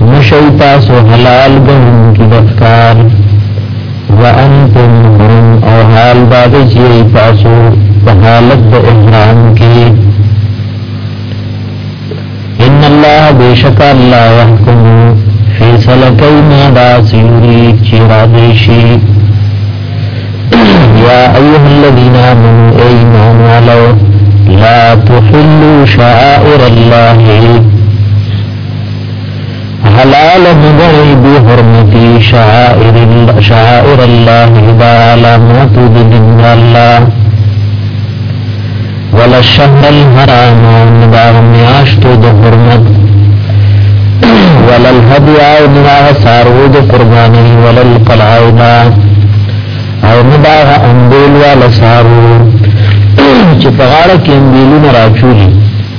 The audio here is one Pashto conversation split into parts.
مشی تاسو حلال گنون کی دفکار وانتم حرم او حال داده چی تاسو بحالت دا احرام کی ان اللہ بیشک اللہ یحکم فیصل کئی مادا سیوری چیرا دیشی یا ایوہ الذین آمنوا ایمان علو لا تحلوا شعائر اللہ حلال مغنی بی حرمتی شعائر شعائر اللہ دا علامات دین اللہ ولا شهر الحرام دا میاشت د حرمت ولا الهدی او دا سارو د قربانی ولا القلعینا او دا انبیل ولا سارو چې په غاړه کې انبیلونه راچولي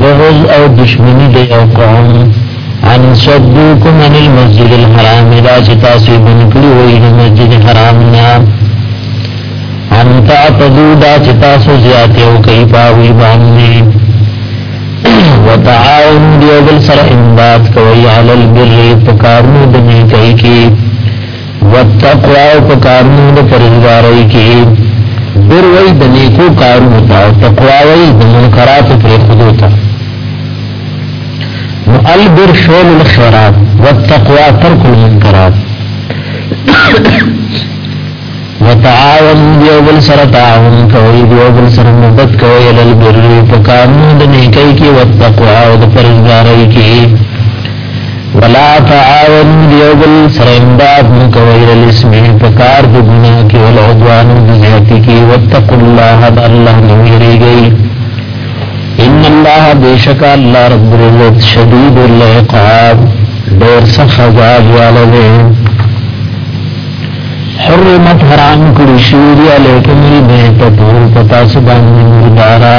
بغض او دشمنی د یو قوم ان صدوکم عن المسجد الحرام دا چې تاسو بنکړي وي د مسجد حرام نه ان تعتدوا دا چې تاسو زیات یو کوي پاوی باندې وتعاون دیو بل سره امداد کوي علی البر پکارو د نیکي کې والتقوی په کارونو د پرهیزګارۍ کې بر وایي د نیکو کارونو ته او تقوا وایي د منکراتو پرېښودو ته نو البر فعل الخیرات والتقوی ترک المنکرات وتعاون دیو بل سره تعاون کوي دیو بل سره مدد کوي لل بر په کارونو د نیکۍ کې والتقوا او د پرهیزګارۍ کې ولا تعاون دیوبل سره امداد مکوی للاسم پکار د ګناه کې ول عدوان د زیاتی کې وتقوا الله د الله نو یریږي ان الله بیشک الله رب العزت شدید العقاب ډیر سخت عذاب والده حرمت حرام کړی شوی علیکم المیتۃ پتاسو باندې مردارا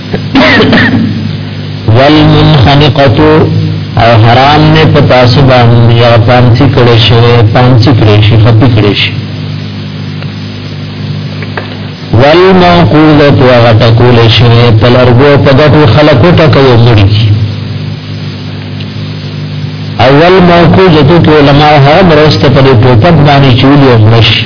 والمنخنقتو او حرام نه په تاسو باندې یا پانسی کړي شي پانسی کړي شي خپي کړي شي والموقوذه او غټکول شي په لرګو په دغه خلکو ټکوي مړي اول موقوذه تو علماء هغه مرسته په ټوپک باندې چولې او مشي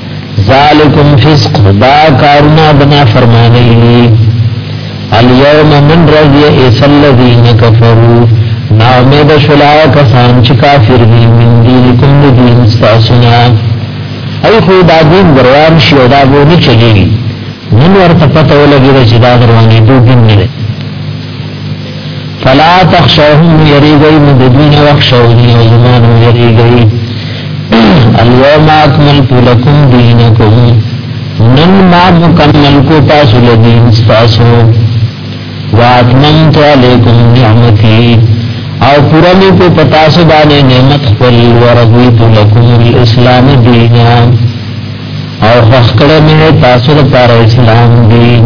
ذالکم فسق دا کارنا بنا فرمانی لی الیوم من رضی ایس اللذین کفرو نا امید شلا کسان چی کافر دی من دینکم دین استاسنا ای خو دا دین دروان شی او دا بونی چلی من ورطا پتو لگی دا چی دا دروانی دو دین نده فلا تخشوهم یریږي نو د دوی نه وخشوني او زما نه یریږي اليوم اکملت لکم دینکم نن ما مکمل کو تاسو له دین تاسو واتممت علیکم نعمتي او پورا می کو پتا سو باندې نعمت خپل ورغویت لکم الاسلام دینا او خخکړه می تاسو لپاره اسلام دین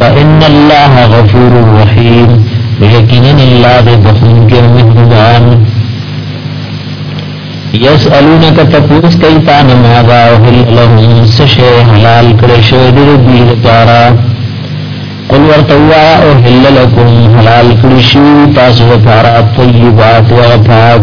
فإن الله غفور رحيم يقينا الله دې بخون کې مهربان يسألونك تپوس کوي تا نه ماذا وهل لهم سشه حلال کړې شو دې دې لپاره قل ورتوا او هل لكم حلال کړی شو تاسو لپاره طيبات وغفاق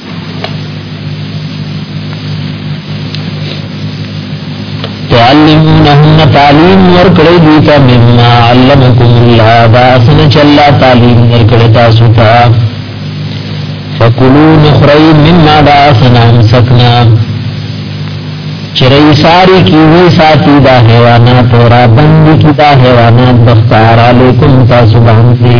تعلمونهن تعلیم ورکړی دوی ته مما علمکم الله دا څنګه چې الله تعلیم ورکړی تاسو ته فکلوا نخری مما دا څنګه مسکنا چرئی ساری کیوی ساتی دا حیوانات را بندی کی دا حیوانات بختار علیکم تاسو باندی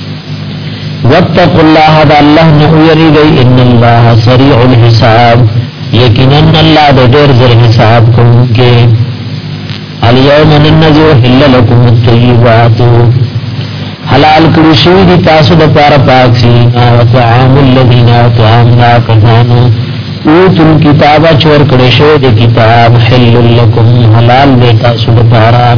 واتقوا الله دا الله نه ویریږي ان الله سريع الحساب یقینا الله د ډېر زر حساب کوونکی اليوم ننزو حل لكم الطيبات حلال کړی شوی دي تاسو د پاره پاک سي او طعام الذين طعام لا کفانو او تم کتابه چور کړی شوی د کتاب حل لكم حلال دي تاسو د پاره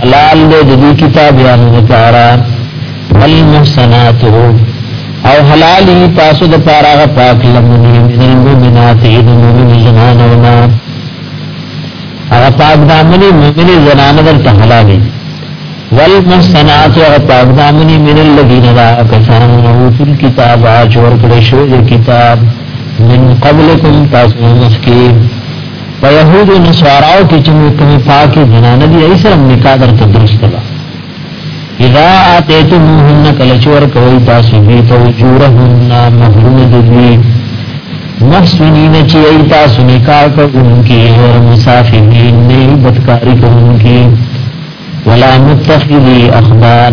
حلال دې د دې کتاب یانو لپاره والمحسنات او حلال یې تاسو د پاره غ پاک لمنې من المؤمنات د مؤمن زنانو نه هغه پاک دامنې مؤمن زنانو درته حلال دي والمحسنات او پاک دامنې من الذين لا كفروا اوتل کتاب اجور کړي شوی کتاب من قبلكم تاسو مخکې په يهودو نصاراو کې چې موږ کومې پاکې زنانه دي هغې سره نکاح درته درسته ده اذا آتیتموهن کله چې ورکوئ تاسو دوی ته اجورهن مهرونه د دوی محسنین چې ای تاسو نکاح کوونکي غیر مسافرین نه بدکاری کوونکي ولا متخذی اخبار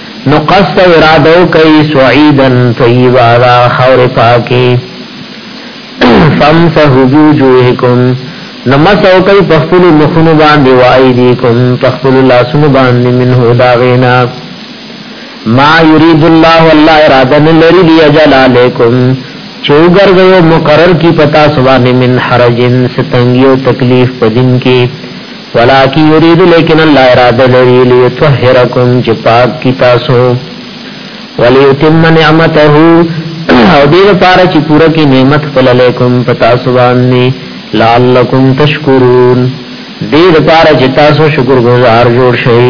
نو قصد او اراده کوي سعيدن طيبا دا خور پاکي فمسحوا بوجوهكم نو مسو کوي په خپل مخونو باندې وای دي کوم په خپل لاسونو باندې منه دا غینا ما يريد الله الله اراده لري دي اجل عليكم چوګر غيو مقرر کی پتا سبحان من حرجن ستنګيو تکلیف پدین کې ولکن یرید لیکن الله اراده لري لیطهرکم چې پاک کی تاسو ولیتم نعمته او دې لپاره چې پوره کی نعمت خپل علیکم پتا سو باندې لعلکم تشکرون دې لپاره چې تاسو شکر گزار جوړ شئ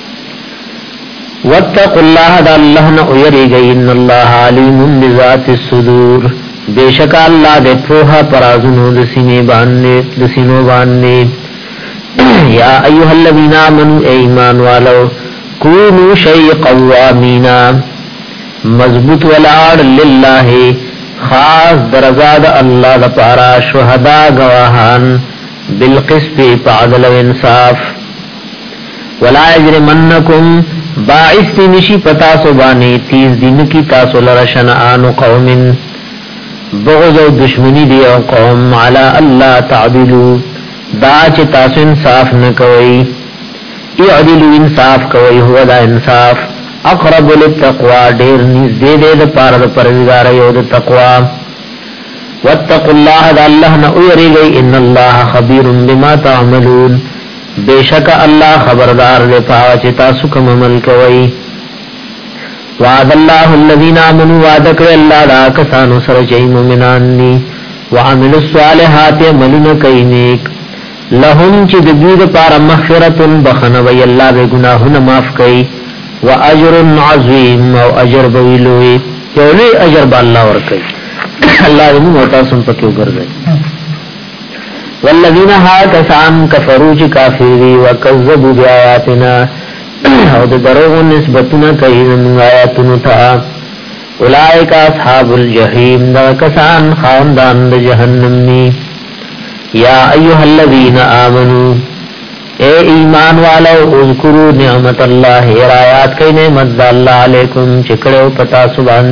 واتقوا الله دا الله نه ويریږي ان الله عليم بذات الصدور بشک الله د پوه پرازونو د سینې باندې د سینو باندې یا ایها الذین آمنو ایمان والو کونو شی قوامینا مضبوط ولاړ لله خاص درزا د الله د پاره شهدا گواهان بالقسط په عدل او انصاف ولا یجرمنکم باعث دی نشی پتا سو بانی تیز دین کی تاسو لرا شنآن قوم بغض او دشمنی دی او قوم علا اللہ تعدلو دا چه تاسو انصاف نکوئی اعدلو انصاف کوئی هو دا انصاف اقرب للتقوى دیر نیز دی دی دا پار دا پرزگار یو دا تقوی واتقوا الله دا الله نه اوریږي ان الله خبير بما تعملون بېشکه الله خبردار دی په هغه چې تاسو کوم عمل کوئ. وعد الله الذین آمنوا وعده کړې الله د هغه کسانو سره چې مؤمنان دي، وعملوا الصالحات عملونه کوي نېک، لهم چې د دوی لپاره مغفرة بخښنه وي الله به ګناهونه معاف کوي، وأجر عظیم او اجر به وي لوی، یو لوی اجر به الله ورکوي. الله دې موږ او تاسو هم پکې وګرځوي. والذین ها کسان کفرو چی کافر دی وکذبو بی آیاتنا او د دروغ نسبتونه کوي زموږ آیاتونو ته اولائک اصحاب الجحیم دا کسان خاندان د جهنم نی یا ایها الذین آمنو اے ایمان والو اذکرو نعمت الله رایات کئ نعمت الله علیکم چکړو پتا سبحان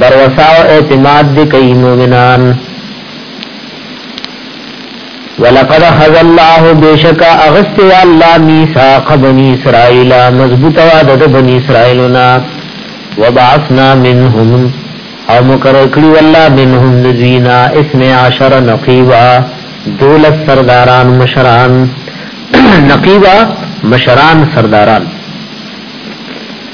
بروسا او اعتماد دې کوي مؤمنان. ولقد اخذ الله بشکا اغستی الله میثاق بنی اسرائیل مضبوط وعده د بنی اسرائیلنا وبعثنا منهم او مقرر کړی والله منهم نزینا اسم عشر نقیبا دولت سرداران مشران نقیبا مشران سرداران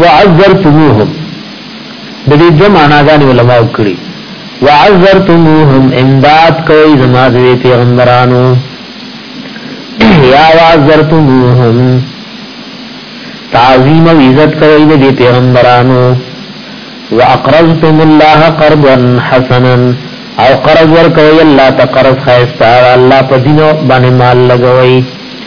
وعذرتموهم د دې دوه معناګانې علماو کړي وعذرتموهم امداد کوي زما د پیغمبرانو یا وعذرتموهم تعظیم او عزت کوي د پیغمبرانو واقرضتم الله قرضا حسنا او قرض ورکوي الله تقرض خيستا الله په دین باندې مال لګوي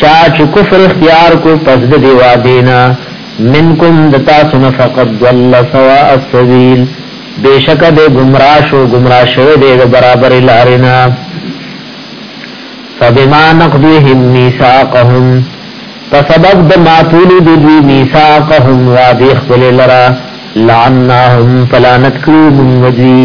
چا چې کفر اختیار کړو پس د دې وعدې نه، منکم د تاسو نه، فقد ضل سواء السبیل بېشکه دی ګمراه شو، ګمراه شوی دی د برابرې لارې نه. فبما نقضهم میثاقهم په سبب د ماتولو د دوی میثاقهم وعدې خپلې لره، لعناهم په لعنت کړو مونږ دوی.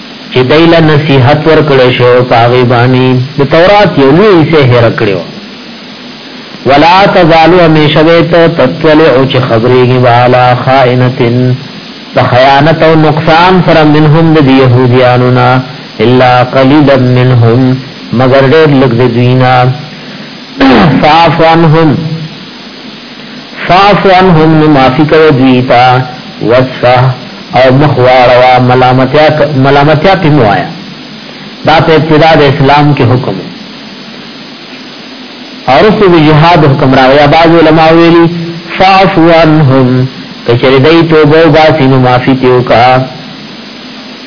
چې دوی له نصیحت ورکړی شو په هغې باندې د تورات یو لوی حصه هېره کړې وه ولا تزالو همیشه به ته تطلع چې خبرېږي به علا خائنتن په خیانت او نقصان سره منهم د یهودیانو نه الا قلیلا منهم مگر ډېر لږ د دوی نه فاعف عنهم فاعف عنهم نو معافي کوه دوی ته، واصفح او مخ واړوه، ملامتیا ملامتیا پرې مه وایه، دا په ابتدا د اسلام کې حکم و او وروسته د جهاد حکم راغی، یا بعضو علماوو ویلي، فاعف عنهم که چېرې دوی توبه وباسي نو معافي ترې وکړه،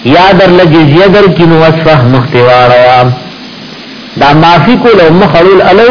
یا درله جزیه درکړي نو واصفح مخ ترې واړوه، دا معافي کول او مخ اړول الو.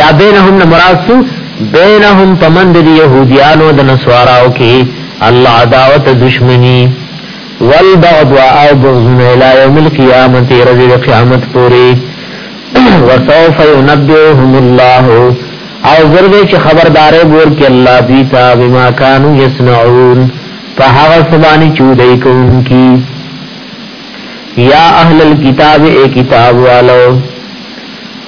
یا بینهم نه مراد سو بینهم په مند دی یهودیانو د نسواراو کی الله عداوت دشمنی والبغض او بغضن الى یوم القیامت رضی قیامت پوری وسوف ينبئهم الله او زرد چې خبردارې ور کې الله دوی تا بما كانوا يصنعون په هغه سبانی چودې کوونکی یا اهل الكتاب ای کتاب والو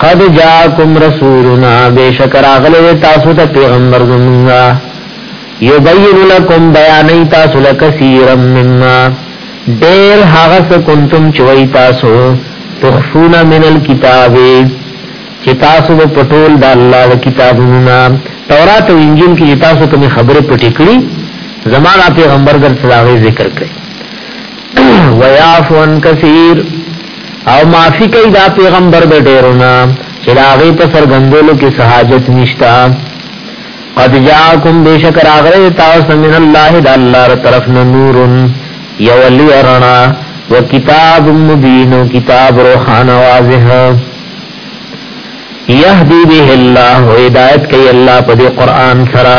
قد جاکم رسولنا بیشک راغلی دی تاسو ته پیغمبر زمونږه یبین لکم بیانای تاسو له کثیرا مما ډیر هغه څه کنتم چې وای تاسو تخفون من الكتاب چې تاسو په پټول د الله د کتابونو تورات او انجیل کې تاسو کوم خبره پټې کړې زمانہ پیغمبر در څخه ذکر کړي ويعفو عن كثير او معافي کوي دا پیغمبر د ډېرو نه چې د هغې په څرګندولو کې څه حاجت نشته قد جاءکم بېشک راغلی تاسو ته من الله د الله له طرف نه نور یوه لویه رڼا و کتاب مبین او کتاب روښانه واضح یهدي به الله هدایت کوي الله په دې قرآن سره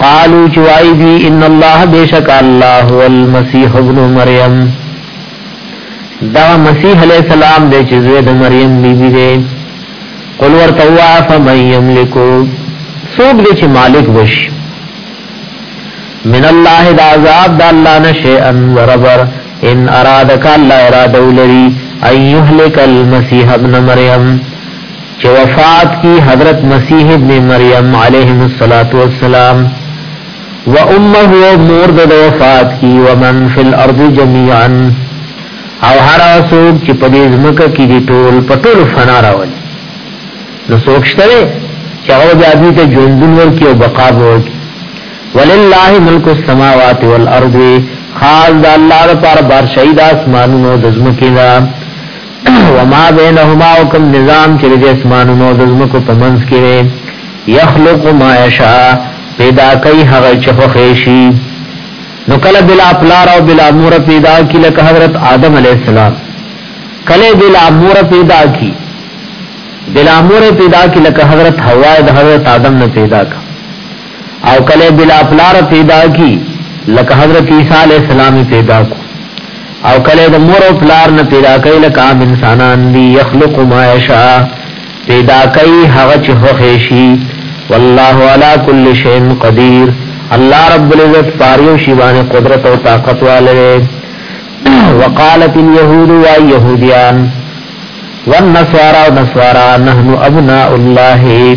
قالو چی وای دی ان الله بیشک الله هو المسیح ابن مریم دا مسیح علیہ السلام دے چی زوی د مریم بی بی دے قل ورتوا فمن یملکو سوک دے چی مالک وش من الله دا عذاب دا الله نشی ان وربر ان ارادک الله ارادو لری ان یهلک المسیح ابن مریم چې وفات کی حضرت مسیح ابن مریم علیهم الصلاة والسلام و امه او مور د وفات کی ومن فی الارض جميعا او هر اسوک چې په دې ځمکه کې دي ټول په ټول فنا راول نو څوک شته چې هغه بیا دې ته ژوندون ورکی او بقا ورکی ولله ملک السماوات والارض خاص د الله لپاره بادشاہي د اسمانونو د زمکې دا وما بینهما او کوم نظام چې د اسمانونو د ځمکو په منځ کې دی یخلق ما یشاء پیدا کوي هغه چې خوښي شي نو کله بلا پلار او بلا مور پیدا کی لکه حضرت آدم علی السلام کله بلا مور پیدا کی بلا مور پیدا کی لکه حضرت حوا د حضرت آدم نه پیدا کا او کله بلا پلار پیدا کی لکه حضرت عیسی علیه السلام یې پیدا کو او کله د مور او پلار نه پیدا کوي لکه عام انسانان دي یخلق ما یشاء پیدا کوي هغه چې خوښ شي والله علی کل شیء قدیر الله رب العزت پاریو شی باندې قدرت او طاقت والے وقالت اليهود یا یهودیان والنصارى والنصارى نحن ابناء الله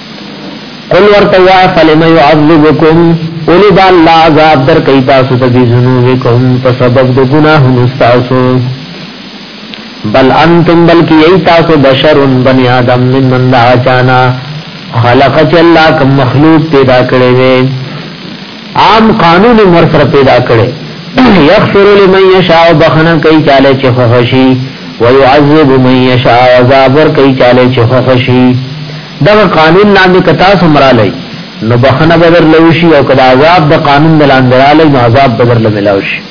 قل ورته وای فلم يعذبكم اولی دا الله عذاب در کوي تاسو ته دي ذنوبکم په سبب د ګناهونو تاسو بل انتم بلکی ای تاسو بشر بنی آدم من من دا چانا خلق چلا کم مخلوق پیدا کړی وی عام قانون ورسره پیدا کړي یغفر لمن یشاء بخنه کوي چاله چې خوشي ويعذب من یشاء عذاب ور کوي چاله چې خوشي دا قانون لاندې کتا سمرا لای نو بخنه بدر لوشي او کدا عذاب د قانون لاندې را لای نو عذاب بدر لملاوشي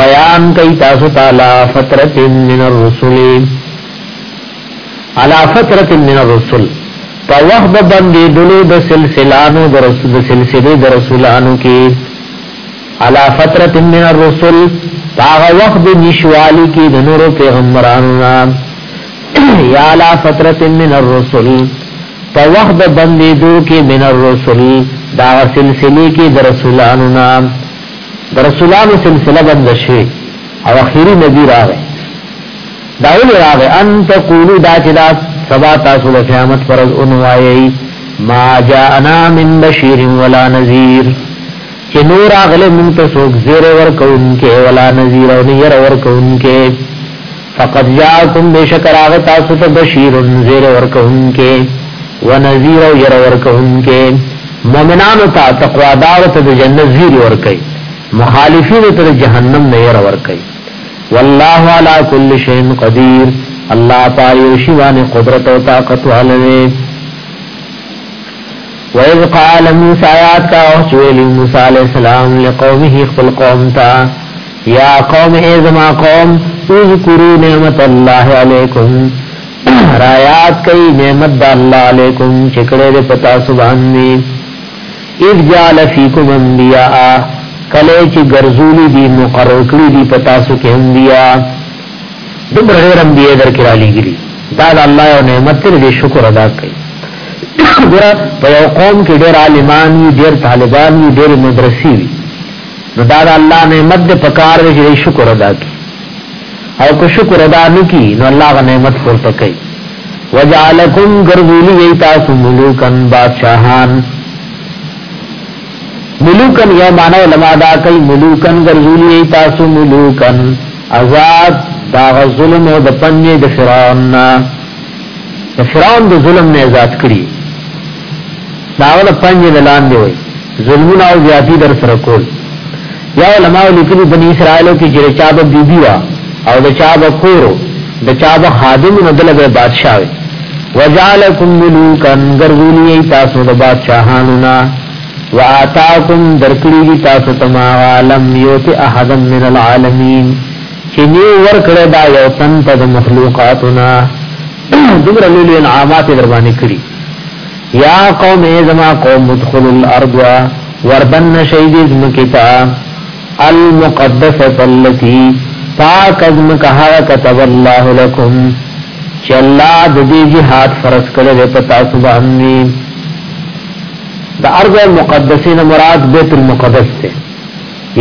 بیان کوي تاسو تعالی فترت من الرسل علا فترت من الرسل په وخت د بندې دلو د سلسلانو د رسول د سلسله د رسولانو کې علا فترت من الرسل هغه وخت د نشوالي کې د نور پیغمبرانو نه یا علا فترت من الرسل په وخت د بندې دو کې من الرسل دا سلسله کې د رسولانو نه د رسولانو سلسله بنده شوې او اخیری نبی راغی دا ولې راغی ان تقولو دا چې دا سبا تاسو د قیامت پر ورځ اونوایي ما جاءنا من بشیر ولا نذیر چې نور اغله مونږ ته څوک زیر ورکوونکې ولا نذیر او نه ير ورکوونکې فقد جاءکم بشک راغ تاسو ته بشیر زیر ورکون کې ونذیر او ير ورکون کې مؤمنانو ته تقوا دار ته د جنت زیر ورکي مخالفین ته جهنم نه ير ورکي والله على كل شيء قدير الله پایو شیوان قدرت او طاقت والے وَإِذْ قَالَ مُوسَى يَاد کا وخت چې ویلي موسی علیه السلام لقومه خپل قوم ته یا قوم ای زما قوم اذکروا نعمت الله علیکم رایات کئی نعمت دا اللہ علیکم چکڑے دے پتا سبحان میں اذ جعل فیکم انبیاء کلے چی گرزولی دی مقرر کری دی پتا سکے انبیاء دومره ډېر انبیاء در کې را لېږلي دا د الله یو نعمت دی دې شکر ادا کړئ ګوره په یو قوم کې ډېر عالمان وي ډېر طالبان وي ډېرې مدرسې وي نو دا د الله نعمت دی په کار دی چې شکر ادا کړي او که شکر ادا نه کړي نو الله غ نعمت پورته کوي وجعلکم ګرځولي یې تاسو ملوکن بادشاهان ملوکن یو معنی علما دا کوي ملوکن ګرځولي یې تاسو ملوکن عذاب داغه ظلم او د پنې د فرعون نه د فرعون د ظلم نه آزاد کړي داغه د پنې د لاندې وي ظلمونه او زیاتی در سره کول یا علماء لیکلي بنی اسرائیلو کې چې چا به بیبي وا او د چا به کورو د چا به خادم نه دلګه بادشاہ وي وجعلکم ملوکا غرذولی تاسو د بادشاہانو نه وآتاکم درکړي دي تاسو ته ما هغه لم یوت احدا من العالمین چې نیو ورکړی دا یو تن ته د مخلوقاتنا دومره لوی انعامات در باندې کړی یا قوم ازما قوم مدخل الارض وردن شید ازمکتا المقدسه التي پاک ازمکه هغه كتب الله لكم چې الله د دې جهاد فرض کړی په تاسو باندې د ارض مقدسه نه مراد بیت المقدس ته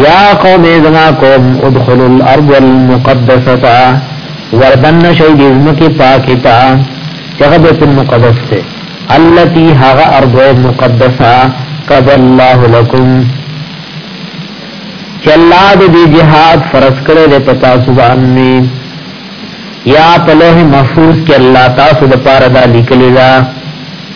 یا قوم ازما قوم ادخلوا الارض المقدسه وردن شي د ازمکه پاکه تا چغه بیت المقدس ته التي هغه ارض مقدسه قد الله لكم چلا د جهاد فرض کړل ته تاسو باندې یا په لوح محفوظ کې الله تاسو د پاره دا لیکلی دا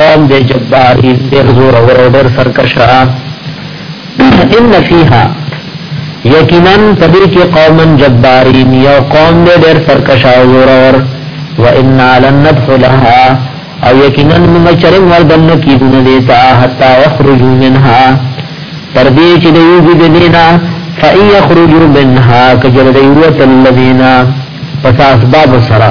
قوم دې جبار هیڅ ډېر زور او ډېر سرکشه ان فیها یقینا پدې کې قومن جبارین یو قوم دې ډېر سرکشه او زور اور و ان لن ندخلها او یقینا موږ چرم وردن کیدون دیتا حتا یخرجو منها تر دې چې دې یوږي دینا فای یخرجو منها کجر دې یوت الذین پس اسباب سره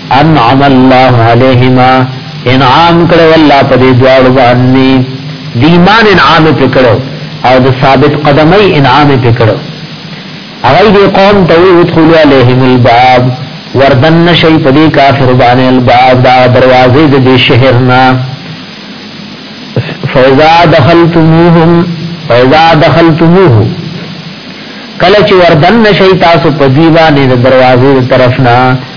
انعم الله علیهما انعام کړو الله په دې دواړو باندې د ایمان انعام پکړو او د ثابت قدمي انعام پکړو هغه دې قوم ته ادخلوا عليهم الباب وردن نشي په دې کافر باندې الباب دا دروازې د دې شهر نه فاذا دخلتموهم فاذا دخلتموه کله چې وردن نشي تاسو په دې باندې د دروازې طرف نه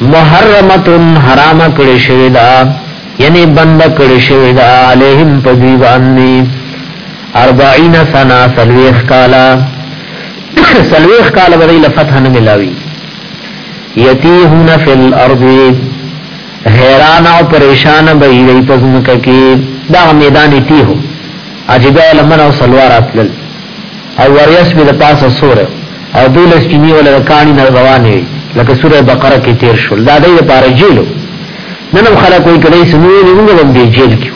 محرمتن حرام کړی شوی دا یعنی بند کړی شوی دا علیهم په دوی باندې 40 سنه سلویخ کالا سلویخ کالا به له فتح نه ملاوي یتیهون فی الارض حیران او پریشان به یی پزمکه کې دا میدان تیهو اجدا لمن او سلوارات لل او وریځ مې له پاسه سوره او دوی له سپینې وله د کاڼي نه روانې وي لکه سوره بقره کې تیر شول دا دی لپاره جیلو نن هم خلک وایي کله چې نوې موږ هم دی جیل کې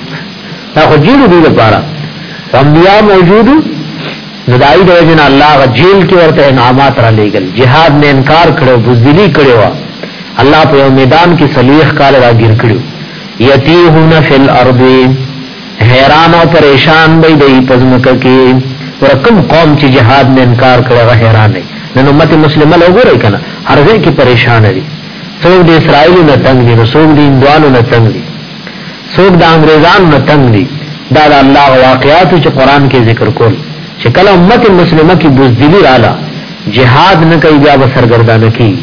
دا خو جیلو دی لپاره انبیا موجود نو دای د وجنه الله غ جیل کې ورته انعامات را لېګل jihad نه انکار کړو بوزدلی کړو الله په میدان کې صلیح کال راګیر کړو یتیهون فی الارض حیران او پریشان دی دی په ځمکه کې ګوره کوم قوم چې جهاد نه انکار کړی هغه حیران دی نن امت مسلمه له وګورئ که نه هر ځای کې پریشان دي څوک د اسرایلو نه تنګ دي نو څوک د هندوانو نه تنګ دي څوک د انګریزانو نه تنګ دي دا د الله واقعاتو چې قران کې ذکر کول چې کله امت مسلمه کې بوزدلی رااله جهاد نه کوي بیا به سرګردانه کیږي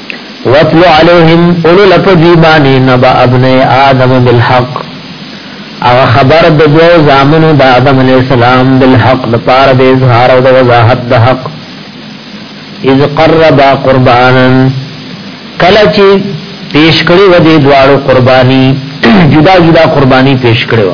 وَاتْلُ عَلَيْهِمْ اولو له په دوی باندې نَبَأَ ابْنَيْ آدَمَ بِالْحَقِّ هغه خبر د دوو زامنو د آدم علیه السلام بالحق لپاره د اظهار او د وضاحت د حق اذ قربا قربانا کله چې پیش کړی و دې دواړو قربانی جدا جدا قربانی پیش کړی و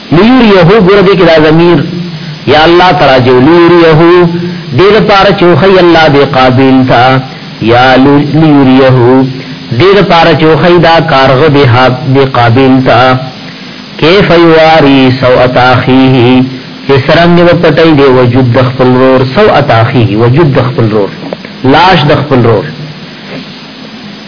لیریه ګوره دې کې دا ضمیر یا الله تراجع لیریه دې لپاره چې خی الله دې قابل تا یا لیریه دې لپاره چې خی دا کارغه دې قابل تا کیف یواری سوءت اخیه چې سرنګ و پټي دی وجود د خپل رور سوءت اخیه وجود د خپل رور لاش د خپل رور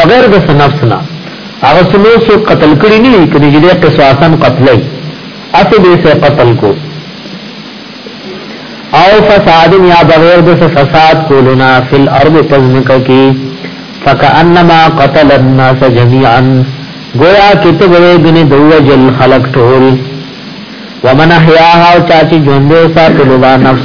بغیر د څه نفس نه هغه څه نور څوک قتل کړي نه وي که نجلۍ قصاصا قتلی هسې به یې سړی قتل کو او فساد یا بغیر د څه فساد کولو نه فی الارض په ځمکه کې فکأنما قتل الناس جميعا گویا کتب وی گنی دو جل خلق ټول ومن احیاها او چاچی جوندو ساتلو دا نفس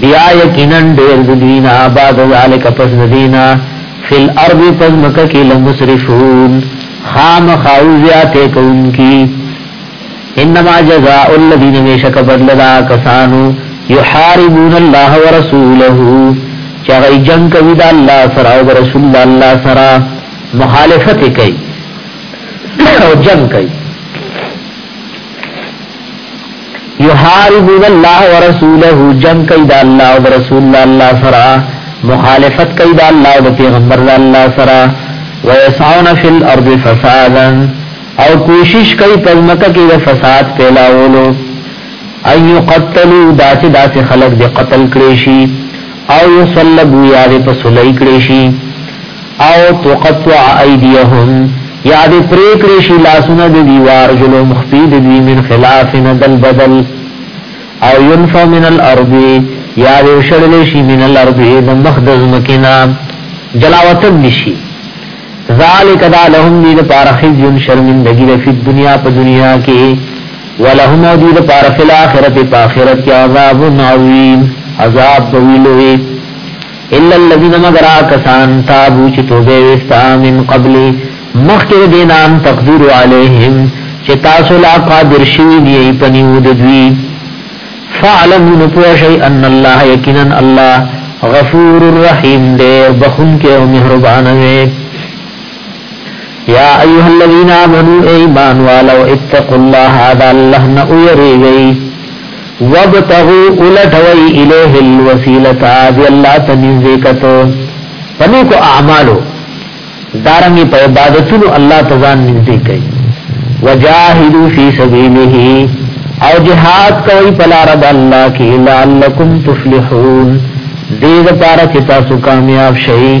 بیا یقینا ډیر دوی نه بعد ذالک پس دینا فی الارض پس مکه کی لمسرفون خام خاوزیات کون کی انما جزاء الذین ویشک بدل دا کسانو یحاربون الله ورسوله چا غی جنگ کوي دا الله سره او رسول الله سره مخالفت کوي او جنگ کوي یحاربون الله ورسوله جنگ کوي دا الله او رسول الله الله سره مخالفت کوي دا الله او پیغمبر دا الله سره ويسعون فی الارض فسادا او کوشش کوي په مکه کې د فساد پیلاولو اي قتلوا داس داس خلق دي قتل کړي شي او يصلبوا يا دي پسلي کړي شي او تقطع ایدیهم یا دی پری کړی شی لاسونه د دی وارجلهم خپی د دی من خلاف ندل بدل او ينفو من الارض یا دی شړل شی من الارض د مخ د زمکنا جلاوتن نشی ذالک دا لهم دی لپاره خزي شرمندگی د فی دنیا په دنیا کې ولهم دی لپاره فی الاخرت په اخرت کې عذاب عظیم عذاب ویلوی الا الذين مگر هغه کسان تابو چې توبه یې ویسته من قبل مخکې د دې نه ان تقدروا علیهم چې تاسو لا قادر شوي نه یئ په نیو د دوی فاعلموا نو پوه شئ ان الله یقینا الله غفور الرحیم ډېر بخښونکی او مهربان دی یا ایها الذین آمنوا ایمان والو اتقوا الله عذا الله نه ویریږئ وابتغو اولټوی الیه الوسیلة دی الله ته نزدېکت په نیکو اعمالو دارنګ په عبادتونو الله ته ځان نږدې کوي وجاهدوا فی سبیله او جهاد کوي په لار د الله کې لعلکم تفلحون دې لپاره چې تاسو کامیاب شئ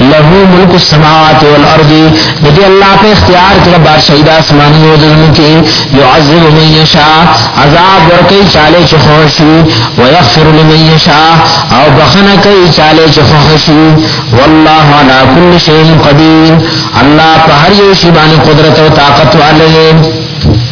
له ملک السماوات والارض دې الله په اختیار کې بادشاہي د اسمانونو او ځمکې يعذب من يشاء عذاب ورکي چاله چې خوشي ويغفر لمن يشاء او بخنه کوي چاله چې خوشي والله على كل شيء قدير الله په هر یو شی باندې قدرت او طاقت والے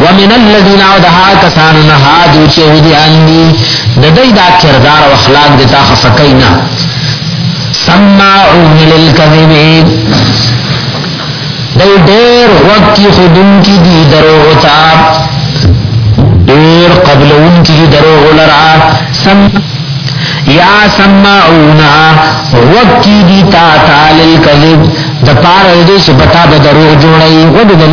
ومن الذين او دها کسانو نه هادو چې يهوديان دي د دې دا کردار او اخلاق د تا خفقینا سماعون للكذب دای ډېر وخت کې خودون کې دي درو وتا ډېر قبلون کې دي درو ولرا سم یا سماعون وخت کې دي تا تعالی الكذب د پاره دې چې پتا به درو جوړي وګدل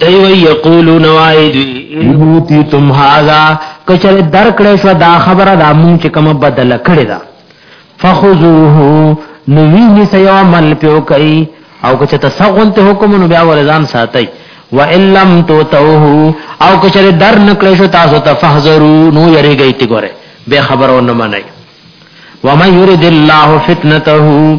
دی وی یقولون وای دی یوتی تم هاذا کچره در کړې شو دا خبره دا مونږ چې کوم بدل کړې دا فخذوه نو ویني سیو مل پیو کوي او کچ ته سغون ته حکم نو بیا ورزان ساتي و الم تو توه او کچره در نکړې شو تاسو ته فحذرو نو یری گئی تی ګوره به خبرو نه منای و من یرید الله فتنته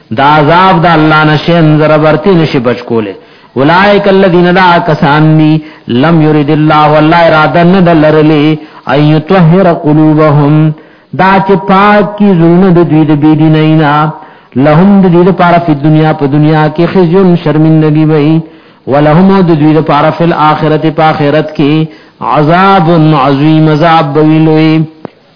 د عذاب د الله نه شین زره برتی نشي بچ کوله اولائک الذین دا کسان دی لم یرید الله والله اراده نه دلرلی ای طهر قلوبهم دا چې پاک کی زونه د دوی د بی دینینا لهم د دې لپاره په دنیا په دنیا کې خزیون شرمندگی وای ولهم د دوی لپاره په آخرت په آخرت کې عذاب عظیم عذاب ویلوي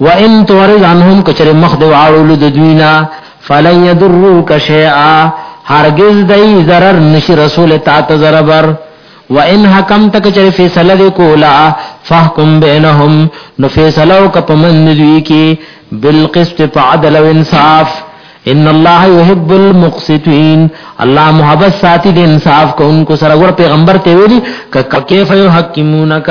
وان تورز عنهم کچر مخ دی واړول د دوینا فلن يضروك شيئا هرگز دای zarar نشي رسول تا ته zarar وان حکم تک چر فیصله دی کولا فحکم بینهم نو فیصلو ک پمن دوی کی بالقسط فعدل وانصاف ان الله يحب المقسطين الله محبت ساتي د انصاف کوونکو سره ور پیغمبر ته ویلي ک کیف یحکمونک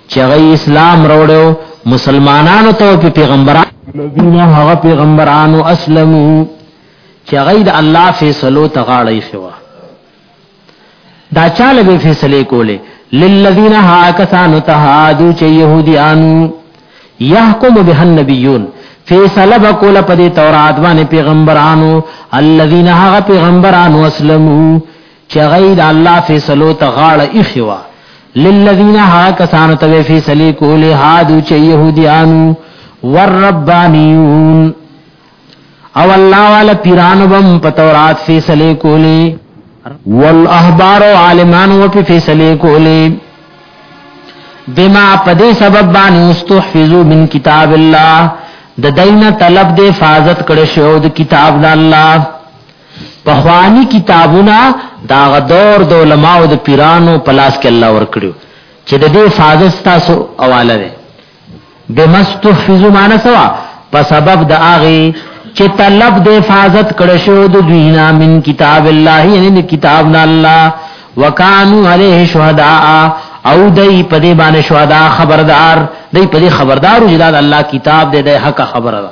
چې هغه یې اسلام راوړی و، مسلمانانو ته او پې پېغمبرانو. الذین هغه پېغمبرانو اسلمو چې هغه یې د الله فېصلو ته غاړه ایښې وه. دا چا له به فېصلې کولې؟ للذین هغه کسانو ته هادو چې یهودیانو یحکم بها النبیون فیصله وکوله په دې تورات باندې پیغمبرانو الذين هغه پیغمبرانو اسلمو چې هغه یې د الله فیصلو ته غاړه ایښې وه للذین هغه کسانو ته به فیصلې کولې هادو چې یهودیانو والربانیون او الله والا پیرانو بم په تورات فیصلې کولې والاحبار او عالمانو په فیصلې کولې بما پدې سبب باندې استحفظو من کتاب الله د دینه طلب د حفاظت کړه شو د کتاب د الله پخوانی کتابونه دا غدور د علماء او د پیرانو پلاس کې الله ورکړو چې د دې فاضل تاسو اواله ده بمستحفظ معنا سوا په سبب د اغه چې طلب د حفاظت کړه شو د دوینا من کتاب الله یعنی د کتاب نه الله وکانو علیه شهداء او دای په دې باندې شهدا خبردار دای په دې خبردار چې دا الله کتاب دې د حق خبره ده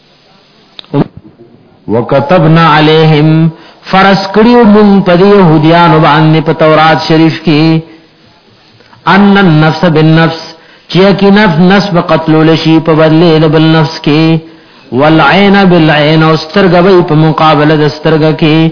وکتبنا علیہم فرس کریو من پدی یهودیانو باندې په تورات شریف کې ان النفس بالنفس چې کی نفس نفس په قتل لشي په بدله د بل نفس کې والعين بالعين او سترګه په مقابله د سترګه کې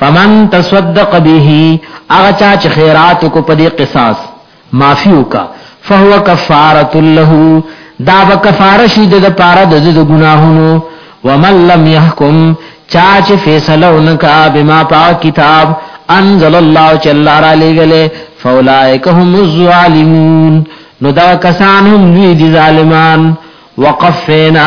فمن تصدق به هغه چا چې خیرات کو په دې قصاص معافی وکا فهو کفاره له دا به کفاره شي د پاره د د ګناهونو ومن لم يحكم چا چې فیصله ونکا بما پا کتاب انزل الله چې الله را لېګلې فاولائک هم الظالمون نو دا کسان هم دوی دي ظالمان وقفینا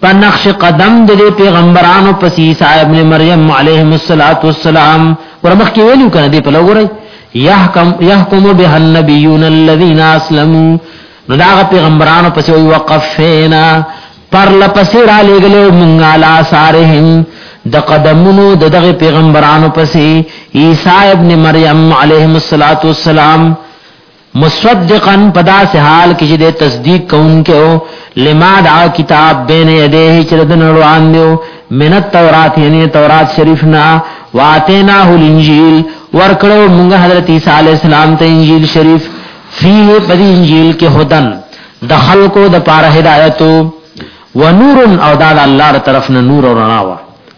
په نقش قدم د دې پیغمبرانو پسې عیسی ابن مریم علیه السلام ورمخ کې ویلو کنه دې په لګورای یحکم یحکم به النبیون الذین اسلموا نو دا پیغمبرانو پسې وی وقفینا پر لپسې را لګلو مونږه لا سارهم د قدمونو د دغه پیغمبرانو پسې عیسی ابن مریم علیه السلام مصدقا په داسې حال کې چې د تصدیق کوونکی او لما دا کتاب بین یدیه چې د نړوان دیو من التورات یعنی تورات شریف نه واتیناه الانجیل ورکړو موږ حضرت عیسی علی السلام ته انجیل شریف فيه په انجیل کې هدن د خلقو د پاره هدایتو ونور او دا د الله تر طرف نه نور او رڼا وا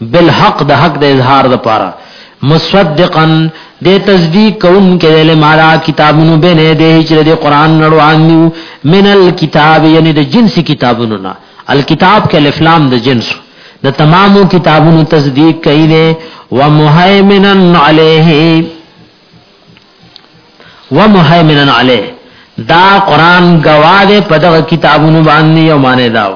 بالحق د حق د اظهار د پاره مصدقا د تصدیق کون کې د لمارا کتابونو به نه دی چې د قران نړوانو من الكتاب یعنی د جنسي کتابونو نه الکتاب کې الف لام د جنس د تمامو کتابونو تصدیق کوي دی ومهیمنا علیه ومهیمنا علیه دا قران گواه ده په دغه کتابونو باندې یو معنی داو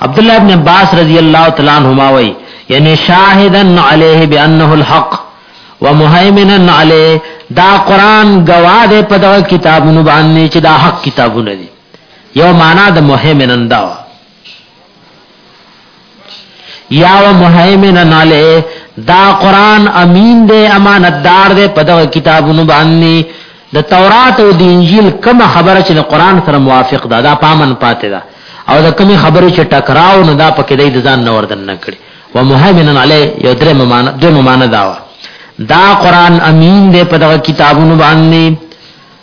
عبد الله ابن عباس رضی الله تعالی عنهما وی یعنی شاهدا علیه بانه الحق ومهیمنا علیه دا قران گواه ده په دغه کتابونو باندې چې دا حق کتابونه دي یو معنا د مهیمنن دا یا و مهیمنن علی دا قران امین دی امانتدار دی په دغه کتابونو باندې د تورات او د انجیل کوم خبره چې د قران سره موافق ده دا پامن پاتې ده او د کوم خبره چې ټکراو نه دا پکې د ځان نور دن نه کړي و مهیمنن علی یو درې ممانه د ممانه دا دا قران امین دی په دغه کتابونو باندې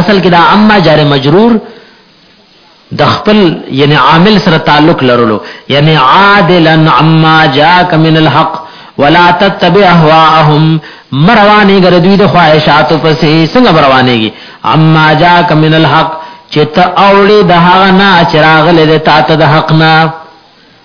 اصل کې دا اما جار مجرور د خپل یعنی عامل سره تعلق لرلو یعنی عادلا عما جاءك من الحق ولا تتبع اهواهم مروانی ګرځوي د خواهشاتو پسې څنګه مروانيږي عما جاءك من الحق چې ته اوړي د هغه نه چراغ لري تاسو د حق نه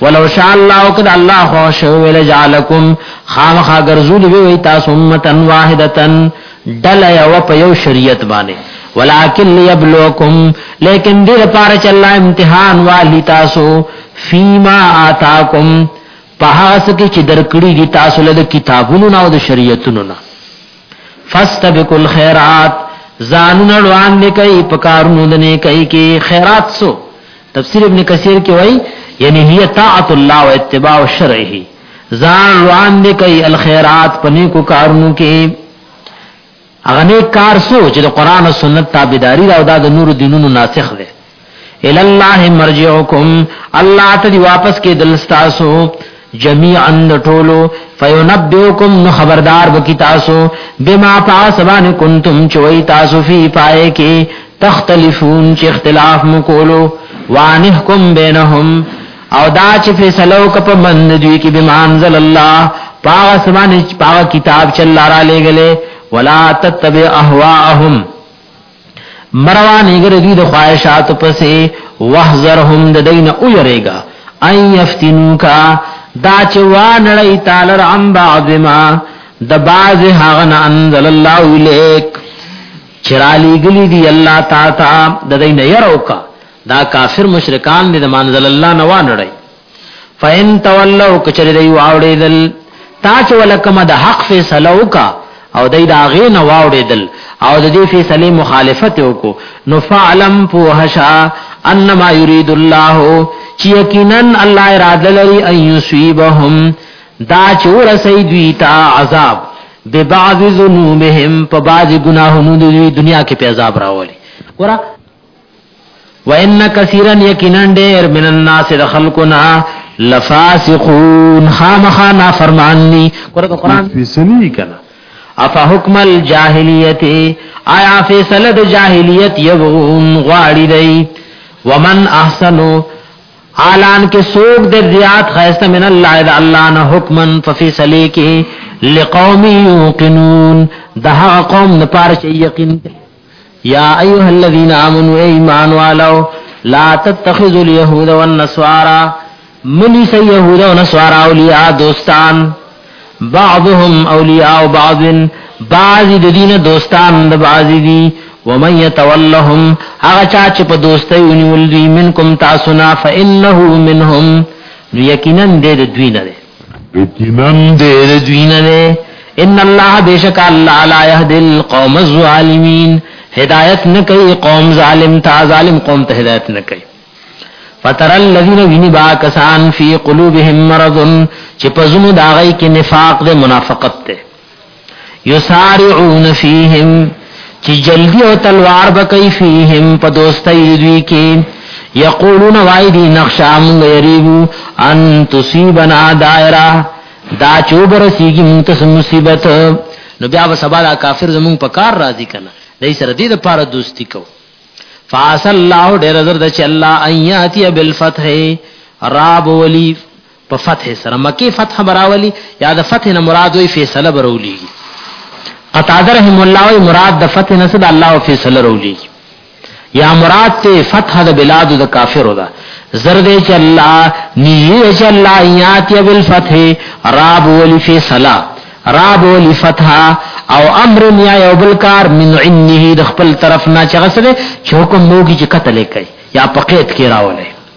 ولو شاء الله وکد الله خو شو ویل جعلکم خامخ غرزول وی وی تاسو امتن واحدتن دل یو په یو شریعت باندې ولکن ليبلوکم لیکن دې لپاره چې الله امتحان والی تاسو فیما آتاکم پهاس کې چې درکړي دي تاسو له کتابونو نه او د شریعتونو نه فاستبقوا الخيرات ځانونه روان دي کوي په کارونو دنه کوي کې خیرات سو تفسیر ابن کثیر کې وایي یعنی هي طاعت الله او اتباع شرعه ځان روان دي کوي الخيرات پني کو کارونو کې هغه نه کار سو چې د قران او سنت تابعداري او د نور دینونو ناسخ دي ال الله مرجعکم الله ته واپس کې دل تاسو جميعا د ټولو فینبئکم نو خبردار بکی تاسو بما پاسبان کنتم چوي تاسو فی پای کې تختلفون چې اختلاف مکولو وانحکم بینهم او دا چې فیصلو کپ مند دوی کې بما انزل الله پاسبان پاو کتاب چل را لګلې ولا تتبع اهواهم مروانې ګر دوی د خواهشات پسې وحذرهم د دین او یریګا ان یفتنوکا دا چې وانړی تعالی عن بعض ما د باز هغه نه انزل الله الیک چرالی گلی دی الله تعالی د دین یروکا دا کافر مشرکان دې د منزل الله نه وانړی فین تولو کچری دی واوړیدل تا چې ولکم د حق فیصله وکا او دای دا غې نه واوړیدل او د دې فیصله مخالفت وکړو نو فعلم فوهشا انما یرید الله چې یقینا الله اراده لري ان یصيبهم دا چې ورسې دوی ته عذاب به بعض ذنوبهم په بعض ګناهونو دوی دنیا کې په عذاب راولي ورا وان کثیرا یقینا ډیر من الناس د خلقنا لفاسقون خامخا نافرمان دي قرآن فیصلی کنا افا حکم الجاهلیت آیا فیصله د جاهلیت یبغون غواړي دی ومن احسنو اعلان کې سوق د زیات خیسته من الله اذا الله نه حکمن ففیصله کې لقوم یوقنون ده قوم نه پار شي یقین یا ایها الذین آمنو ایمان والو لا تتخذوا اليهود والنصارى ملی سی یهود و نصارا اولیاء دوستان بعضهم اولیاء بعض بعضی د دین دوستان د بعضی دی ومن يتولهم هغه چا چې په دوستۍ ونیول دي منکم تاسو نه فانه منهم یقینا د دوی نه یقینا دې د دوی نه دی ان الله بیشک الله لا يهدي القوم الظالمين هدایت نه کوي قوم ظالم تا ظالم قوم ته هدایت نه کوي فتر الذين وینبا کسان فی قلوبهم مرض چې پزونو داغی کې نفاق دے منافقت دے یسارعون فیهم چې جلدی او تلوار بکې فیهم په دوستۍ دوی کې یقولون وای دی نخشا مونږ یریبو ان تصيبنا دائره دا چوبر سیږي مونږ ته مصیبت نو بیا به سبا دا کافر زمونږ په کار راضی کنه دای سره دې د پاره دوستی کو فاصل الله ډېر زر د چې الله ایاتی بالفتح راب ولی په فتح سره مکې فتح به راولي یا د فتح نه مراد وایي فیصله به راولېږي قتاده رحم الله وایي مراد د فتح نه څه د الله فیصله راولېږي یا مراد ته فتح د بلادو د کافرو ده زرد چې الله نیه چې الله یاتی بالفتح راب ولی فیصله راب ولی فتح او امر یا یو بل کار من عنه د خپل طرف نه چې غسره چې حکم نو کی چې قتل کوي یا پقیت کې راولې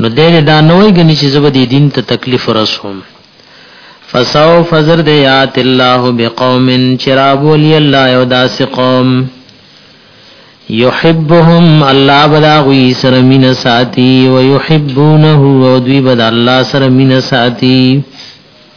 نو دې دا نه وای غني چې زبر دې دین ته تکلیف رسوم فساو فزر دې یات الله بقوم چراب ولی الله یو داس قوم یحبهم الله بدا غوی سره مین ساتي او یحبونه او دوی بدا الله سره مین ساتي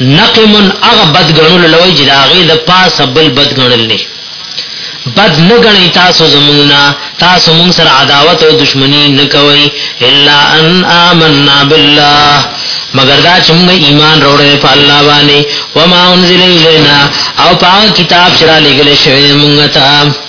نقم هغه بد ګڼلو له وجې چې د هغې د پاسه بل بد ګڼل دی، بد نه ګڼئ تاسو زموږ نه، تاسو موږ سره عداوت او دښمني نه کوئ، الا ان آمنا بالله مګر دا چې موږ ایمان راوړی دی په الله باندې، وما انزل الینا او په هغه کتاب چې رالېږلی شوی دی موږ ته.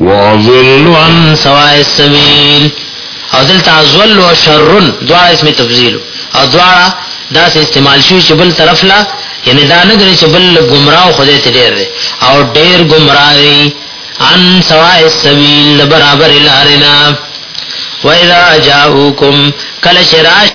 وأضل عن سواء السبيل او دلته ازول او شرن دواړه اسم تفضیل او دواړه داسې استعمال شوي چې بل طرف لا یعنی دا نه ګڼي چې بل ګمراه او خدای ته ډېر دی او ډېر ګمراه دی عن سواء السبیل د برابرې لارې نه وإذا جاءوکم کله چې راشي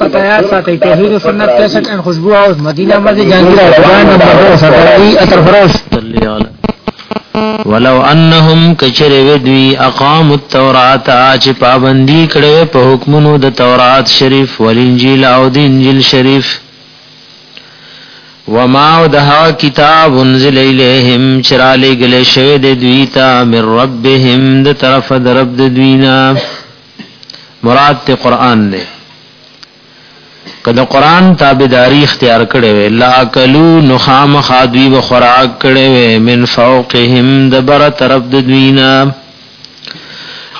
پتاياد ساتئ توحيد و سنت کيسټ اينډ خوشبو هاؤس مدينه مسجد جهانگير روډ برانډ نمبر دو سردارعلي عطر فروش ولو انهم کچره ودوی اقام التورات چې پابندي کړې په حکمونو د تورات شریف ولنجیل او د انجیل شریف وما ودها کتاب انزل الیهم چرالی گلی شوی د دوی ته من ربهم د طرف د رب د دوی نه مراد ته قران دی کله قران تابعداري اختیار کړي وي لا اکلو نخام خادوی و خوراک کړي وي من فوقهم دبر طرف د دوینا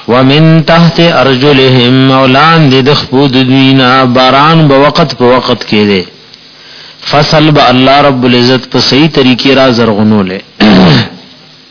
ومن تحت ارجلهم اولان د دخبو د دوینا باران به وخت په وخت کې دي فصل به الله رب العزت په صحیح طریقې را زرغونولې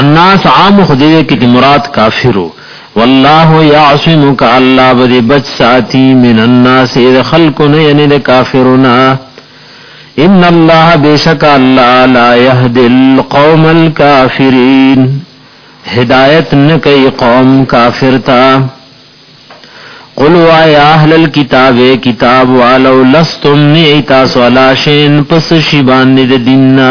الناس عام خو دې کې چې مراد کافر وو والله يعصمك الله به دې بچ ساتي من الناس اذ خلقنا یعنی د کافرنا ان الله بشک الله لا يهدي القوم الكافرين هدایت نه کوي قوم کافر تا قل وا یا اهل الكتاب کتاب والو لستم نی تاسو علا شین پس شی باندې د دیننا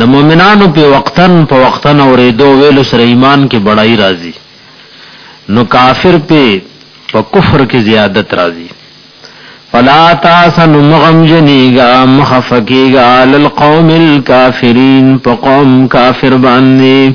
د مؤمنانو په وقتاً په وقتاً اورېدو او ویلو سره ایمان کې بډایي راځي، نو کافر پې په کفر کې زیادت راځي. فلا تاسه نو مه غمجنېږه، مه خفه کېږه، علی القوم الکافرین، په قوم کافر باندې.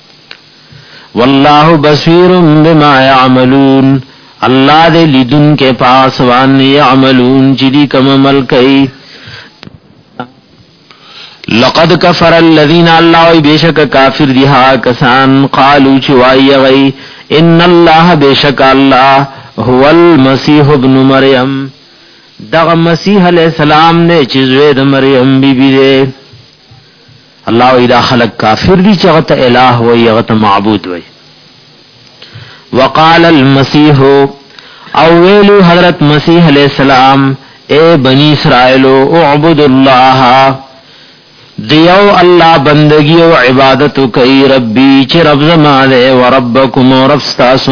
والله بصیر بما يعملون الله دې لیدون کې پاس وان يعملون چې دې کوم عمل کوي لقد كفر الذين الله بشك كافر دي ها کسان قالو چې وایي غي ان الله بشک الله هو المسيح ابن مريم دغه مسیح علی السلام نه چې زوی د مریم بیبي بی دی الله وی دا خلق کافر دی چې هغه ته الٰه وی هغه ته معبود وی وقال المسيح او ویلو حضرت مسیح علیہ السلام اے بنی اسرائیل اعبد الله دیو الله بندگی او عبادت کوي ربي چې رب زما ده او ربکم رب تاسو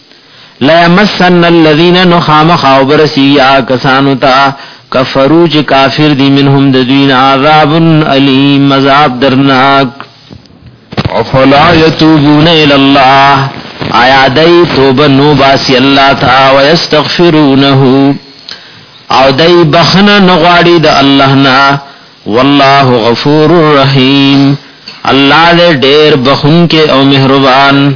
لیمسن الذین نخامخا وبرسی یا کسانو تا کفرو چې کافر دی منهم د دوی عذاب الیم عذاب درناک افلا یتوبون الی الله آیا دای توبه نو باسی الله تا و یستغفرونه او دای بخنه نغواړي د الله نه والله غفور رحیم الله دې ډېر بخون کې او مهربان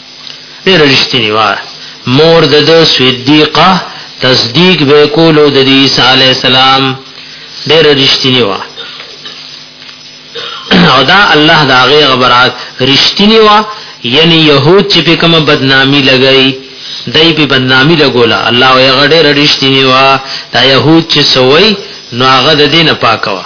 ډېره رښتینې وه. مور د ده صدیقه، تصدیق به یې کولو د عیسی علیه السلام، ډېره رښتینې وه. او دا الله د هغې هغه برات رښتینې وه، یعنې یهود چې پې کومه بدنامي لګوي، دی پې بدنامي لګوله، الله وایي هغه ډېره رښتینې وه، دا یهود چې څه وایي نو هغه د دې نه پاکه وه.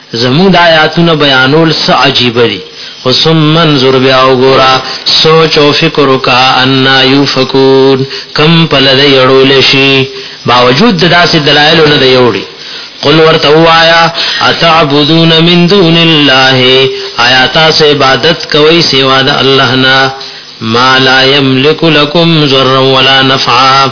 زموږ د آیاتونو بیانول څه عجیبه دي، خو ثم انظر بیا وګوره، سوچ او فکر وکړه، انا یوفکون، کوم پله دی اړول شي، باوجود د داسې دلایلو نه دی اوړي. قل ورته ووایه، اتعبدون من دون الله، آیا تاسو عبادت کوئ سوا د الله نه، ما لا یملک لکم ضرا ولا نفعا،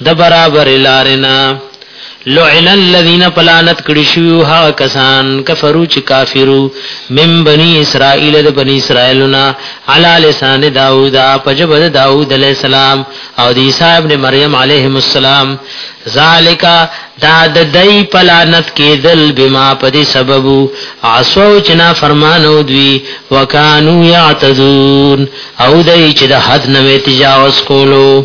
د برابر لارنا لعن الذين پلانت کړي شو ها کسان کفرو چې کافرو من بني اسرائيل د بني اسرائيلنا على لسان داوود پجبد داوود عليه السلام او د عيسى ابن مريم عليه السلام ذالک دا د دای پلانت کېدل بما پدې سبب عصو چې نا فرمانو دوی وکانو يعتذون او دای چې د حد نه تجاوز کولو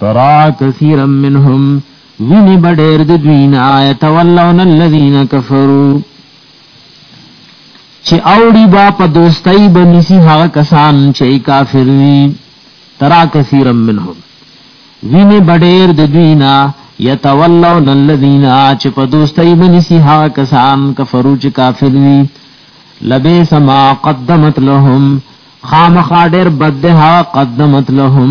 ترا کثیرا منهم ویني بډیر د دوی نه آیت ولون الذین کفروا چې اوړي با په دوستۍ بنسي هغه کسان چې کافر وي ترا کثیر منهم ویني بډیر د دوی نه یتولون الذین چې په دوستۍ بنسي هغه کسان کفرو چې کافر وي لبی سما قدمت لهم خامخا ډیر بد ها قدمت لهم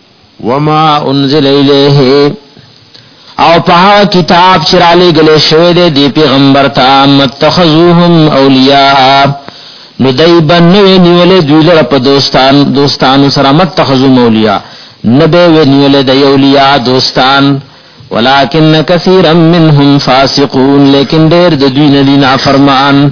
وما انزل الیه او په هغه کتاب چې را لېږلی شوی دی دې پیغمبر ته ما اتخذوهم اولیاء نو دی به نوې نیولې دوی لره په دوستان دوستانو سره ما اتخذوهم اولیاء نه به یې نیولې د اولیاء دوستان ولكن كثيرا منهم فاسقون لیکن ډېر د دوی نه دي نافرمان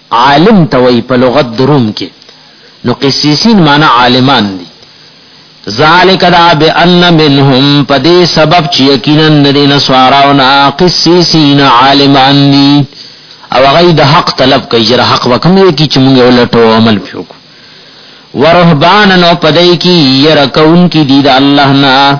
عالم ته وایي په لغت د روم کې، نو قسیسین معنی عالمان دي. ذلک دا بأن منهم په دې سبب چې یقینا د دې نصاراو نه قسیسین عالمان دي او هغه د حق طلب کوي چې حق به کوم ځای کې چې موږ ولټو او عمل پرې وکړو. ورهبانن او په دې کې یره کوونکي دي د الله نه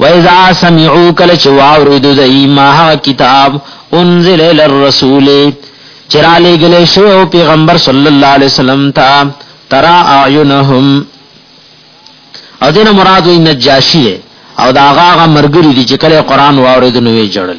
وَإِذَا سَمِعُوا کله چې واورېدو دوی ما هغه کتاب انزل الى الرسول چې را لېږلی شوی و پیغمبر صلی الله علیه وسلم ته ترا اعینهم او دینه مراد وی نجاشی دی او دا هغه ملګري دي چې کله قرآن واورېدو نو یې ژړل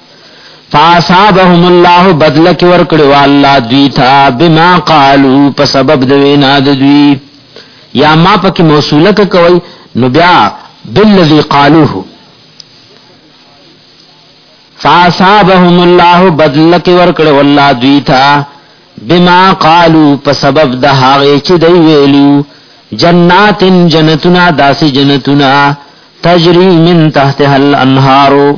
فاصابهم الله بدل کی ورکړي والله دوی تا بما قالو په سبب د وینا د دوی یا ما پکې موصوله کوي نو بیا بالذي قالوه فاصابهم الله بدل کی ورکړي والله دوی تا بما قالو په سبب د هغه چې دی ویلو جناتن جنتنا داسي جنتنا تجري من تحتها الانهارو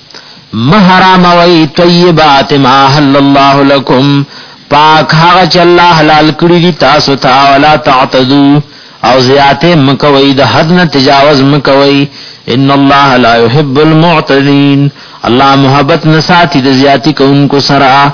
مه حراموئ طیبات ما احل الله لکم پاک هغه چې الله حلال کړي دي تاسو ته ولا تعتدو او زیاته مکوئ د حد نه تجاوز مکوئ ان الله لا يحب المعتدين الله محبت نساتی د زیاتی کوونکو سره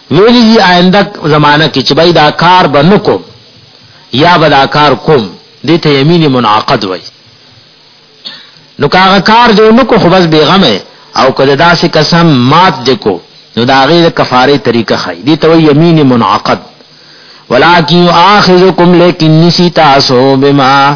ویلي دي آینده زمانه کې چې به دا کار به نه کوم یا به دا کار کوم دې ته یمین منعقد وای نو کاغه کار دې نو کو خو بس بیغمه او کله داسې قسم مات دې کو نو دا غیر کفاره طریقه خای دې ته یمین منعقد ولکن اخذکم لیکن نسی تاسو بما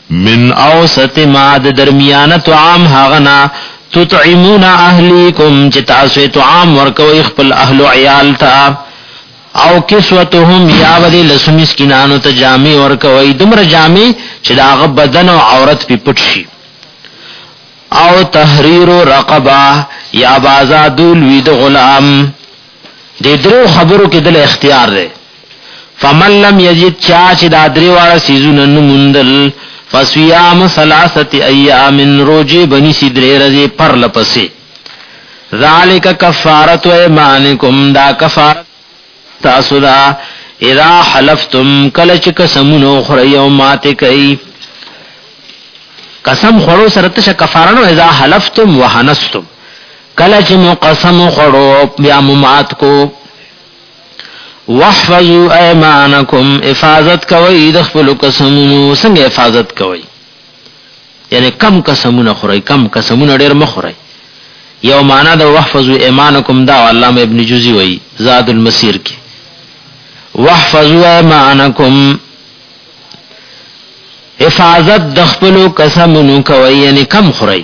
من اوسط ما د درمیانه طعام هغه نه تطعمون اهلیکم چې تاسو یې طعام ورکوي خپل اهل عیال ته او کسوتهم یا ودی لسو مسکینانو ته جامې ورکوي دومره جامې چې د هغه بدن او عورت پې پټ شي او تحریر رقبه یا بازادول وی د غلام دې درو خبرو کې دل اختیار دی فمن لم یجد چا چې دا درې واړه سیزونه نه موندل فصيام ثلاثه ايام روجه بني سدري رزي پر لپسې ذالک کفاره ایمانکم دا کفاره تاسو دا اذا حلفتم کله چې قسمونه خوري او ماته کوي قسم خورو سره ته کفاره نو اذا حلفتم وهنستم کله چې مو قسم وخوړو بیا مو مات کو واحفظوا ايمانکم حفاظت کوي د خپل قسمونو څنګه حفاظت کوي یعنی کم قسمونه خوري کم قسمونه ډېر مخوري یو معنا د واحفظوا ايمانکم دا علامه ابن جوزي وایي زاد المسیر کې واحفظوا ايمانکم حفاظت د خپل قسمونو کوي یعنی کم خوري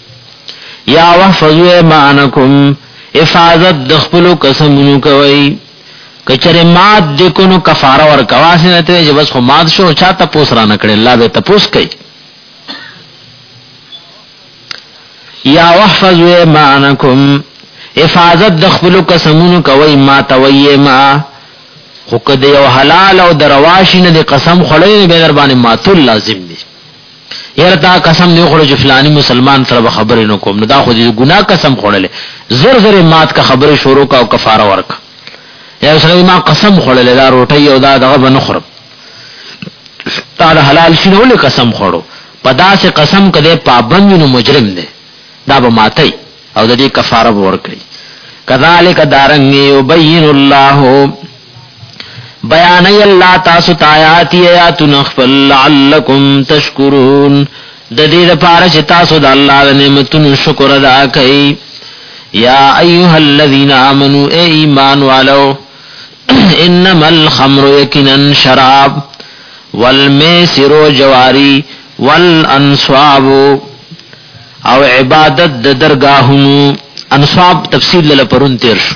یا وحفظو ایمانکم حفاظت د خپل قسمونو کوي کچره مات د کو نو کفاره ور کواسه نه ته چې بس خو مات شو چا ته پوس را نه کړي الله به ته پوس کوي یا وحفظو ایمانکم حفاظت د خپل قسمونو کوي ما توي ما خو کده یو حلال او درواشي نه د قسم خړلې به در باندې ماتول لازم دي یاره تا قسم دی خوړو چې فلانی مسلمان سره به خبرې نه کوم نو دا خو دې ګناه قسم خوړلې زر زر مات کا خبرې شروع کا او کفاره ورک یا سره ما قسم خوړلې دا روټي او دا دغه بنه خورم تا دا حلال شي نو له قسم خوړو پدا سے قسم کده پابند نو مجرم دی دا به ماتي او د دې کفاره ورکړي کذالک دارنګ یبین الله بیانی اللہ تاسو تایاتی آیات نخفل لعلکم تشکرون د دې د پاره چې تاسو د الله د نعمتونو شکر ادا کړئ یا ایها الذین آمنو ای ایمان والو انما الخمر یقینا شراب والمیسر جواری والانصاب او عبادت د درگاهونو انصاب تفصیل لپاره تیر شو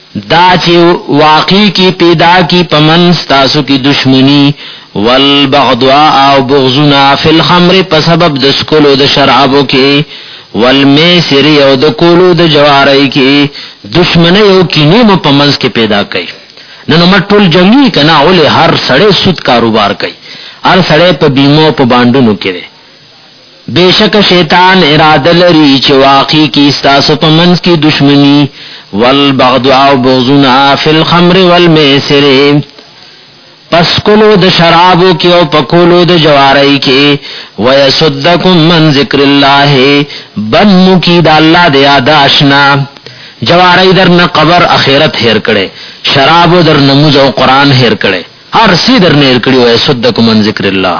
دا چې واقعي کی پیدا کی پمن ستاسو کی دشمنی والبغضوا او بغضنا فی الخمر په سبب د سکلو د شرابو کې والمیسر او د کولو د جواری کې دشمنی او کینې مو پمنس کې پیدا کړي نن مټ ټول جنگي کنا اول هر سړی سود کاروبار کوي هر سړی په بیمو په باندونو کې بېشکه شیطان اراده لري چې واقع کړي ستاسو په منځ کې دښمني، والبغضاء او بغضونه، فی الخمر والمیسر، په څښلو د شرابو کې او په کولو د جوارۍ کې، ویصدکم من ذکر الله، بند مو کړي د الله د یاد اشنا، جوارۍ درنه قبر اخرت هېر کړی، شرابو درنه مونځ او قرآن هېر کړی، هر څه یې درنه هېر کړي، ویصدکم من ذکر الله.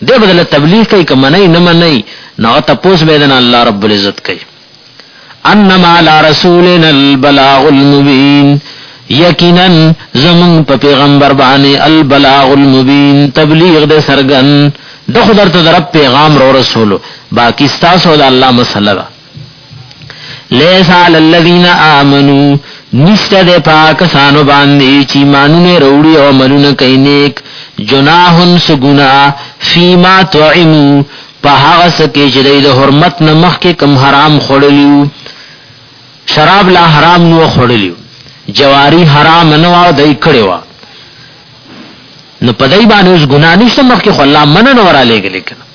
دی به درله تبلیغ کوي که منئ نه منئ نو هغه تپوس به یې درنه الله رب العزت کوي انما علی رسولنا البلاغ المبین یقینا زمون په پیغمبر باندې البلاغ المبین تبلیغ د سرګن د خدرت درب پیغام رو رسولو باقی ستاسو د الله مسله لیس علی الذین آمنو نشته د پاکستانو باندې چې مانونه وروړي او عملونه کوي نیک جناحن سګنا فیما تعمو په هغه سکه چې د حرمت نه مخکې کم حرام خړلیو شراب لا حرام نو خړلیو جواری حرام نه و دای کړي و نو پدای باندې اوس ګنا نشته مخکې خلا من نه وراله ګل کنه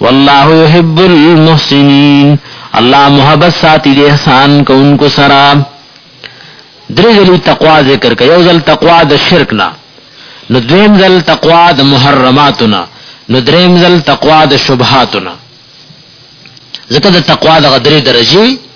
والله يحب المحسنين الله محبت ساتي دي احسان کوونکو سره درې ځلې تقوا ذکر کوي یو ځل تقوا د شرک نه نو دویم ځل تقوا د محرماتو نه نو دریم ځل تقوا د شبهاتو نه ځکه د تقوا د غدرې درجه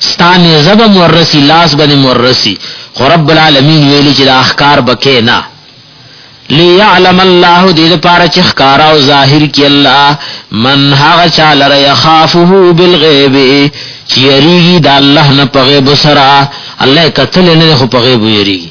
ستا نیزه به مورسی لاس به مورسی خو رب العالمین ویلی چې دا اخکار بکې نه ليعلم الله دې لپاره چې ښکارا او ظاهر کې الله من هغه چا لره يخافه بالغيب چې یریږي د الله نه په غیب سره الله کتل نه خو په غیب یریږي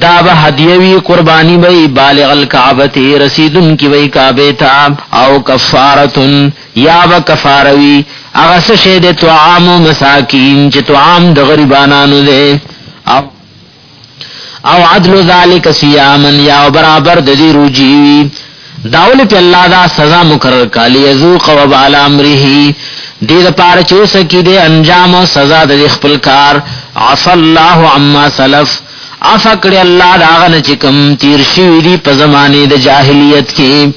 دا به هدیه وی قربانی به بالغ الکعبه رسیدن کی وی کعبه تا او کفارتن یا و کفاروی هغه څه شه د طعام مساکین چې طعام د غریبانانو دی او او عدل ذالک صياما یا برابر د دې روجي داولې په الله دا سزا مقرر کا لیذوق وبال امره دې د پاره چې وسکی دې انجام او سزا د خپل کار عفى الله عما سلف افکر الله دا غن چې کم تیر شي دې په زمانه د جاهلیت کې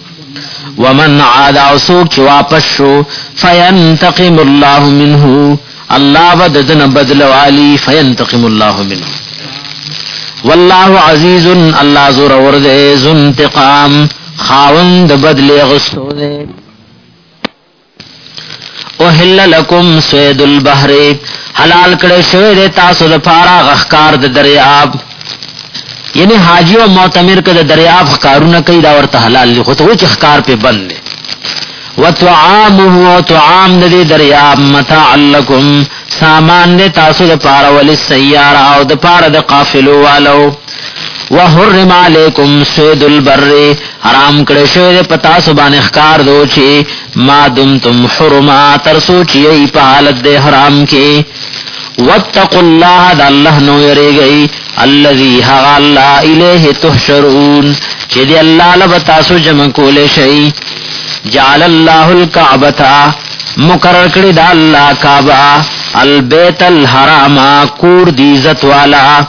ومن عاد او سوک چې واپس شو فینتقم الله منه الله به د ده نه بدله والي، فینتقم الله منه. والله عزیز، الله زورور دی، ذو انتقام، خاوند د بدلې اخیستو دی. احل لکم سید البحر حلال کړی شوی دی تاسو لپاره هغه ښکار د دریاب یعنی حاجی او معتمر که د دریاب ښکارونه کوي دا ورته حلال دي خو ته وایې چې ښکار پرې بند دی وطعامه او طعام د دې دریاب متاع لکم سامان دې تاسو د پاره ول سیاره او د پاره د قافلو والو وحرم علیکم سید البر حرام کړی شوی د پتا سبحان اخکار دو چی ما دمتم حرما تر سوچی ای په حالت د حرام کې واتقوا الله د الله نو یریږي الذي هغ الله الیه تحشرون چې دی الله لب تاسو جمع کولې شي جعل الله الكعبه مقرر کړی دا الله کعبه البيت الحرام کور دی عزت والا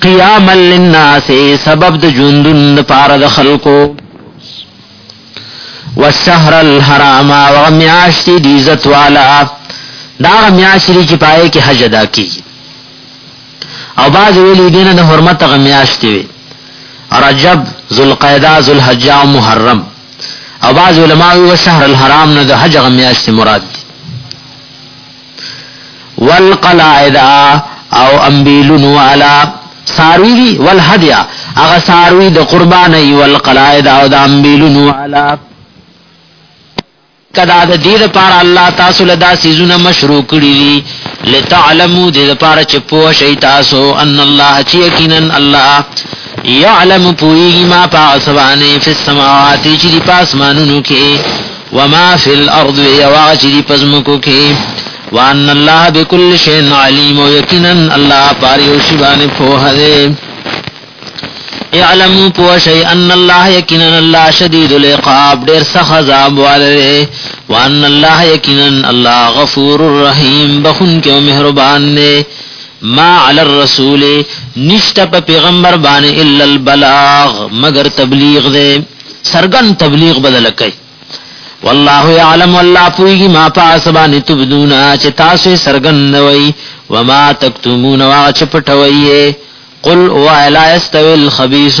قیام للناس سبب د ژوندون لپاره د خلکو والشهر الحرام ومیاشت دی عزت والا دا میاشت چې پای کې حج ادا کیږي او بعض ویلی دینه د حرمت هغه میاشتې وي رجب ذوالقعده ذوالحجه او محرم او بعض علما وی شهر الحرام نه د حج هغه میاشتې مراد دي والقلائد او امبیلون والا ساروی دی والحدیا هغه ساروی د قرباني والقلائد او د امبیلون والا کدا د دې لپاره الله تاسو له دا سيزونه مشروع کړی دي لتعلمو دې لپاره چې پوه شئ تاسو ان الله چې یقینا الله يعلم پوي ما پاسوانه فی السماوات چې دی پاسمانونو کې وما فی الارض یواج دی پزمکو کې وان الله بكل شيء عليم یقینا الله پاره شی باندې پوهه اعلمو پوشی ان الله یقینا الله شدید العقاب ډیر سخت عذاب والے وان الله یقینا الله غفور الرحیم بخون کې مهربان نه ما علی الرسول نشتا په پیغمبر باندې الا البلاغ مگر تبلیغ دے سرګن تبلیغ بدل کئ والله يعلم الله پويږي ما پاس باندې تبدون چې تاسو سرګن وي وما تکتمون واچ پټوي قل ووایه لا یستوی الخبیث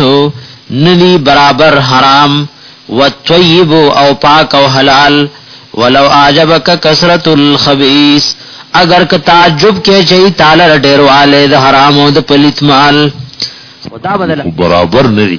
نه دي برابر حرام والطیب او پاک او حلال ولو اعجبک کثرت الخبیث اګر که تعجب کې چي تاله ډیرواله د حرام او د پلیت مال خو برابر نه دي.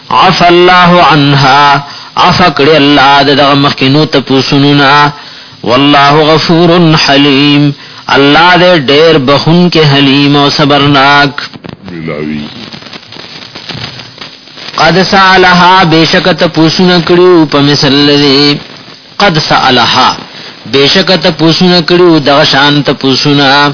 عفا الله عنها عفا کړی الله د دغه مخکینو تپوسونو نه والله غفور حلیم الله دې ډېر بخون کې حلیم او صبرناک ملاوی قد سالها بشک تپوسونه کړیو په مثل لذي قد سالها بشک تپوسونه کړیو دغه شان تپوسونه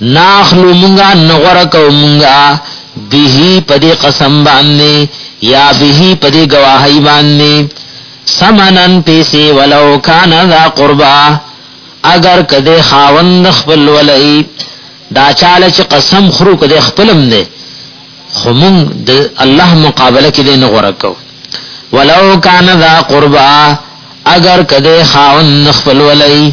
ناخلو مونږه نغور کو مونږه به په دې قسم باندې یا به په دې گواهی باندې سمنن پیسې ولو کان ذا قربا اگر کده خاوند خپل ولئی دا چاله چې قسم خرو کده خپلم نه خو مونږ د الله مقابله کې نه غوړه کو ولو کان ذا قربا اگر کده خاون خپل ولئی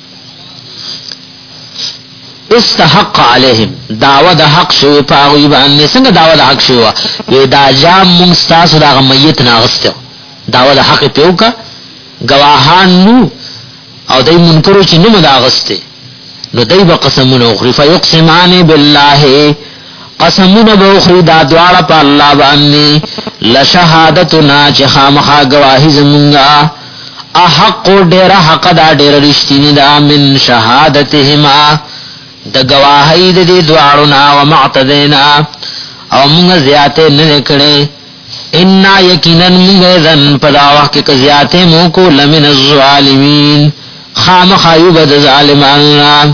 استحق علیهم دعوه د حق شوی په هغه باندې څنګه دعوه د حق شوی وی دا جام مونږ تاسو د میت ناغستو دعوه د حق په وکا گواهان نو او دای منکرو چې نو مداغسته نو دای به قسمونه اخري فیقسمانه بالله قسمونه به وخوري دا دواړه په الله باندې لشهادتنا چې خامخا ګواهي زمونږه احق ډېره حق دا ډېره رښتینې ده من شهادتهما د ګواهۍ د دې دواړو نه او معتدینا او موږ زیاتې نه کړې ان یقینا موږ ذن په دا وخت کې زیاتې مو کو لمن الظالمین خامخایو بد ظالمانو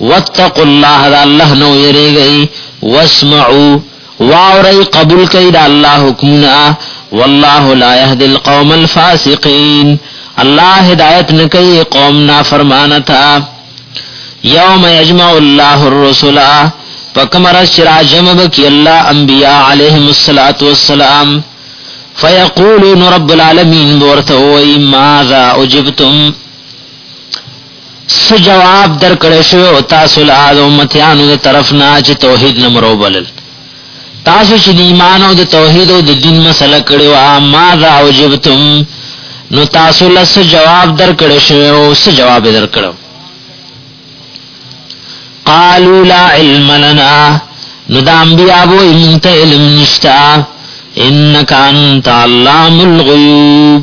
واتقوا الله دا الله نو یریږي واسمعوا واوري قبول کړئ دا الله حکمنا والله لا يهدي القوم الفاسقين الله هدایت نکي قوم نافرمانه تا یوم یجمع الله الرسل فکمر شراجم بکی الله انبیاء علیهم الصلاۃ والسلام فیقولون رب العالمین ورته وای ماذا اجبتم څه جواب درکړی شوی او تاسو له هغه امتیانو د طرف نه چې توحید نه مرو بلل تاسو چې د ایمان او د توحید او د دین مسله کړی و ماذا اوجبتم نو تاسو له څه جواب درکړی شوی او څه جواب درکړو قالوا لا علم لنا نو دا انبیاء بو انت علم نشتا انک انت علام الغیوب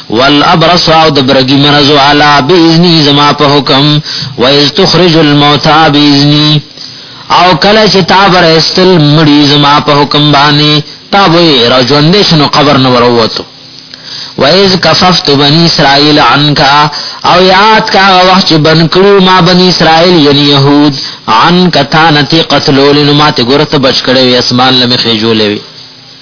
والابرص او د برګي مرض علا باذنی زما په حکم و اذ تخرج الموتى باذنی او کله چې تا بر استل مړي زما په حکم باندې تا وې را ژوند شنو قبر نه وروته و اذ کففت بني اسرائيل عنك او یاد کا وخت چې بن کړو ما بني اسرائيل یعنی يهود عن کتانتی قتلول نو ماته ګرته بچ کړي اسمان لمخې جوړې وي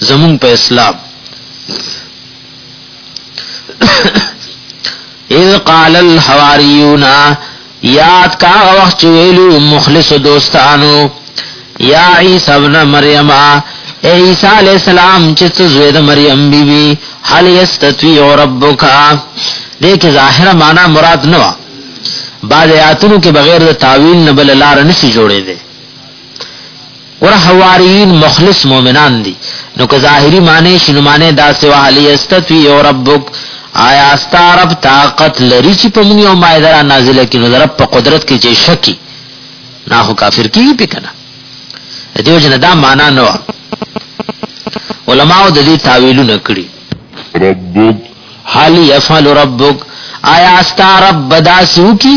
زمونږ په اسلام اذ قال الحواریون یاد کا وخت چویلو مخلص دوستانو یا عیسی ابن مریم عیسی علیہ السلام چت زوید مریم بی بی حل یستطیع ربک دیکھ ظاہر معنی مراد نو بعد آیاتونو کې بغیر د تعویل نه بل لار نشي جوړې دي ګوره حواریین مخلص مومنان دی نو که ظاهری معنی شي نو معنی داسې وه هل یستطیع ربک آیا ستا رب طاقت لري چې په مونږ یو مایده را نازله کړي نو د رب په قدرت کې چې شکي نا خو کافر کیږي پې که نه د دې وجه نه دا معنا نه وه علماو د دې تاویلونه کړي ربک هل یفعل ربک آیا ستا رب به داسې وکړي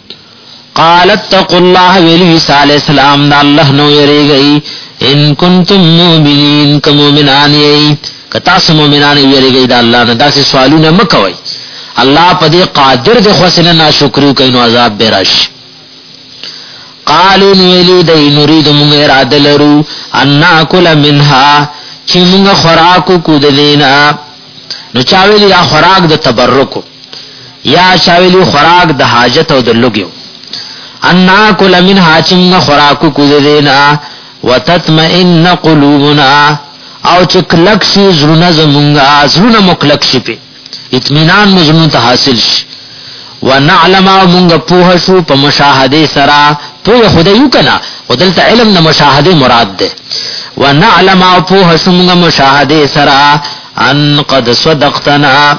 قال اتقوا الله ویلی عیسی علیہ السلام دا الله نو یریږي ان کنتم مؤمنین کوم مؤمنان یی کتا سم مؤمنان یریږي دا الله نه داسې سوالونه مکوي الله په دې قادر د خوسنه ناشکری کوي نو عذاب به راشي قالو ویلی دای نرید مونږ اراده لرو ان ناکل منها چې مونږ خوراکو کو د دینا نو چا ویلی دا خوراک د تبرکو یا چاویلی خوراک د حاجت او د لګیو ان کل من حاچنګ خوراک کو دینا وتطمئن قلوبنا او چې کلک شي زړونه زمونږه زړونه مکلک شي په اطمینان مو زړونو ته حاصل شي ونعلم مونږ پوه شو په مشاهده سره پوه خدای یو کنه ودلته علم نه مشاهده مراد ده ونعلم پوه شو مونږ مشاهده سره ان قد صدقتنا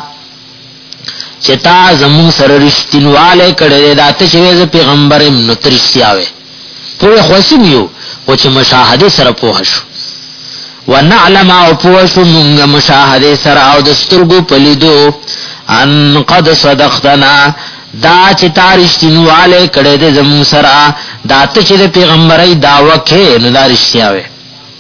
چې تا زمون سره رښتینواله کړی دا ته چې زه پیغمبر يم نو ترشتیا وې په خوسم یو او چې مشاهده سره پوه شو ونعلم او پوه شو مونږ مشاهده سره او د سترګو پلیدو ان قد صدقتنا دا چې تا رښتینواله کړی زمون سره دا ته چې پیغمبري داوکه نو دا رښتیا وې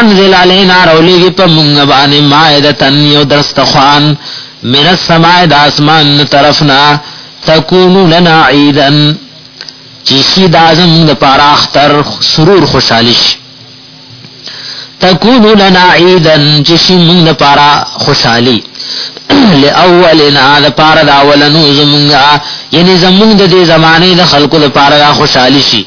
انزل علینا رولیږي په مونږ باندې مائدتن یو درستخوان من السماء د اسمان طرفنا تکونو لنا عیدن چی شی دا زمونږ لپاره اختر سرور خوشحالي شي تکونو لنا عیدن چی شی مونږ لپاره خوشحالي لاولنا د پاره دا ولنو زمونږه یعنی زمونږ د دې زمانه د خلکو لپاره خوشحالي شي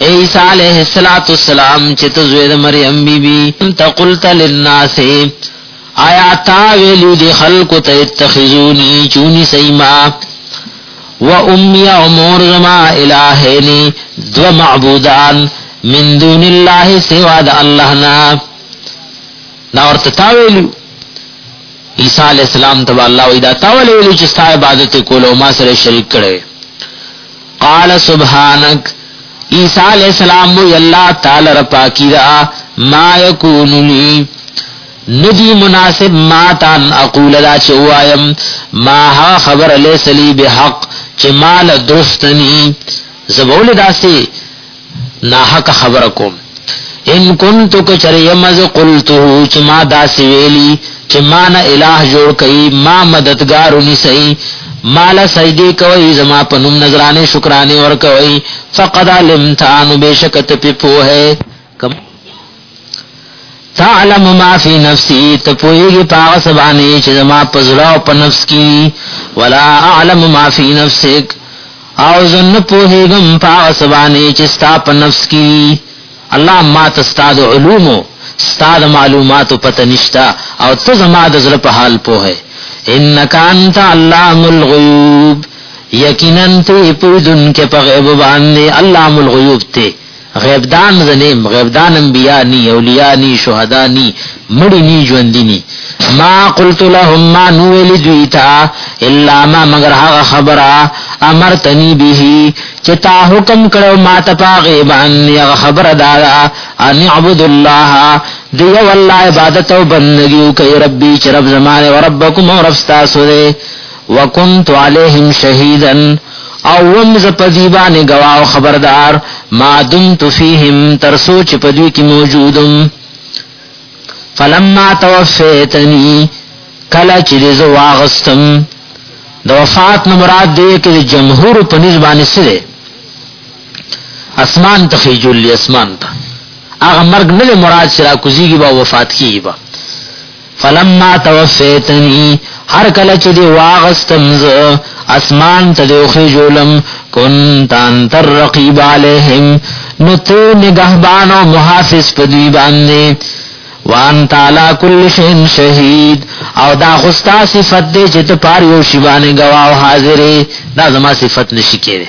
عیسی علیہ الصلات والسلام چې ته زوی د مریم بی بی انت قلت للناس آیا تا ویلو دی خلق ته اتخذونی چونی سیما و امی او مور زما الہینی دو معبودان من دون اللہ سوا دا اللہ نا دا ورته تا ویلو عیسی علیہ السلام تبا اللہ وی دا تا ویلو چې ستا عبادت کولو ما سره شریک کړي قال سبحانک عیسی علیہ السلام وی الله تعالی را پاکی دا ما یکون لی ندی مناسب ما تان اقول دا چې وایم ما ها خبر لیس لی بحق چې مال درستنی زبول داسې ناحقه خبره کوم ان کنتو که چر یم زه قلتو چې ما داسې ویلي چې ما نه اله جوړ کوي ما مددګار ونیسئ مال سجدی کوي زما په نوم نظرانه شکرانه ور کوي فقد علمت ان بشکت په پوهه تعلم ما فی نفسی ته پوهیږي په هغه څه باندې چې زما په زړه او په نفس کې ولا اعلم ما فی نفسک او زه نه پوهیږم په هغه څه باندې چې ستا په نفس کې الله ما ته ستا د علومو ستا د معلوماتو پته نشته او ته زما د زړه په حال پوهې انک انت علام الغیوب یقینا ته پوهیدونکې په غیب باندې علام الغیوب ته غیبدان زنیم غیبدان انبیاء نی اولیاء نی شهدا نی مړی نی ژوندی نی ما قلت لهم ما نویل دویتا الا ما مگر هغه خبره امرتنی به چې تا حکم کړو ما ته پاغه باندې هغه خبره دا ان عبد الله دی والله عبادت او بندگی کوي ربي چې رب زمانه او ربکم او رب تاسو دی وکنت علیهم شهیدا او وم زه په دوی باندې ګواه او خبردار ما دمت فیهم تر څو چې په دوی کې موجود وم فلما توفیتنی کله چې دې زه واغستم د وفات نه مراد دی کې جمهور په نسبانه سره اسمان ته خېجولې اسمان ته هغه مرګ نه مراد چې را کوزيږي با وفات کیږي با فلما توفیتنی هر کله چې دی واغستم ز اسمان ته دی خجولم كنت انت الرقيب عليهم نو ته نگهبان او محافظ په دوی باندې وان تعالی کل شین شهید او دا خوستا صفت دې چې ته پاره یو شی باندې گواه حاضرې دا زما صفت نشی کېږي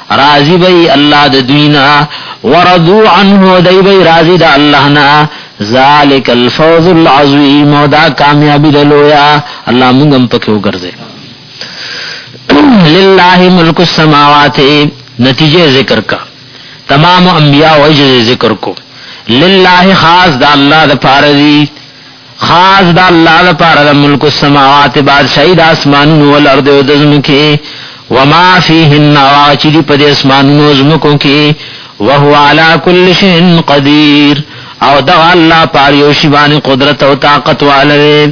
راضی بی الله د دوینا ورضو عنه دی بی راضی د الله نا ذالک الفوز العظیم دا کامیابی د لویا الله موږ هم پکې وګرځي لله ملک السماوات نتیجه ذکر کا تمام انبیاء او ذکر کو لله خاص د الله د فارضی خاص د الله لپاره د ملک السماوات بادشاہي د اسمانونو او الارض او د زمکه وما فيهن واچې دي په دې اسمانونو او زمکو کې وهو على كل شيء قدير او دغه الله پاره یو شی باندې قدرت او طاقت والره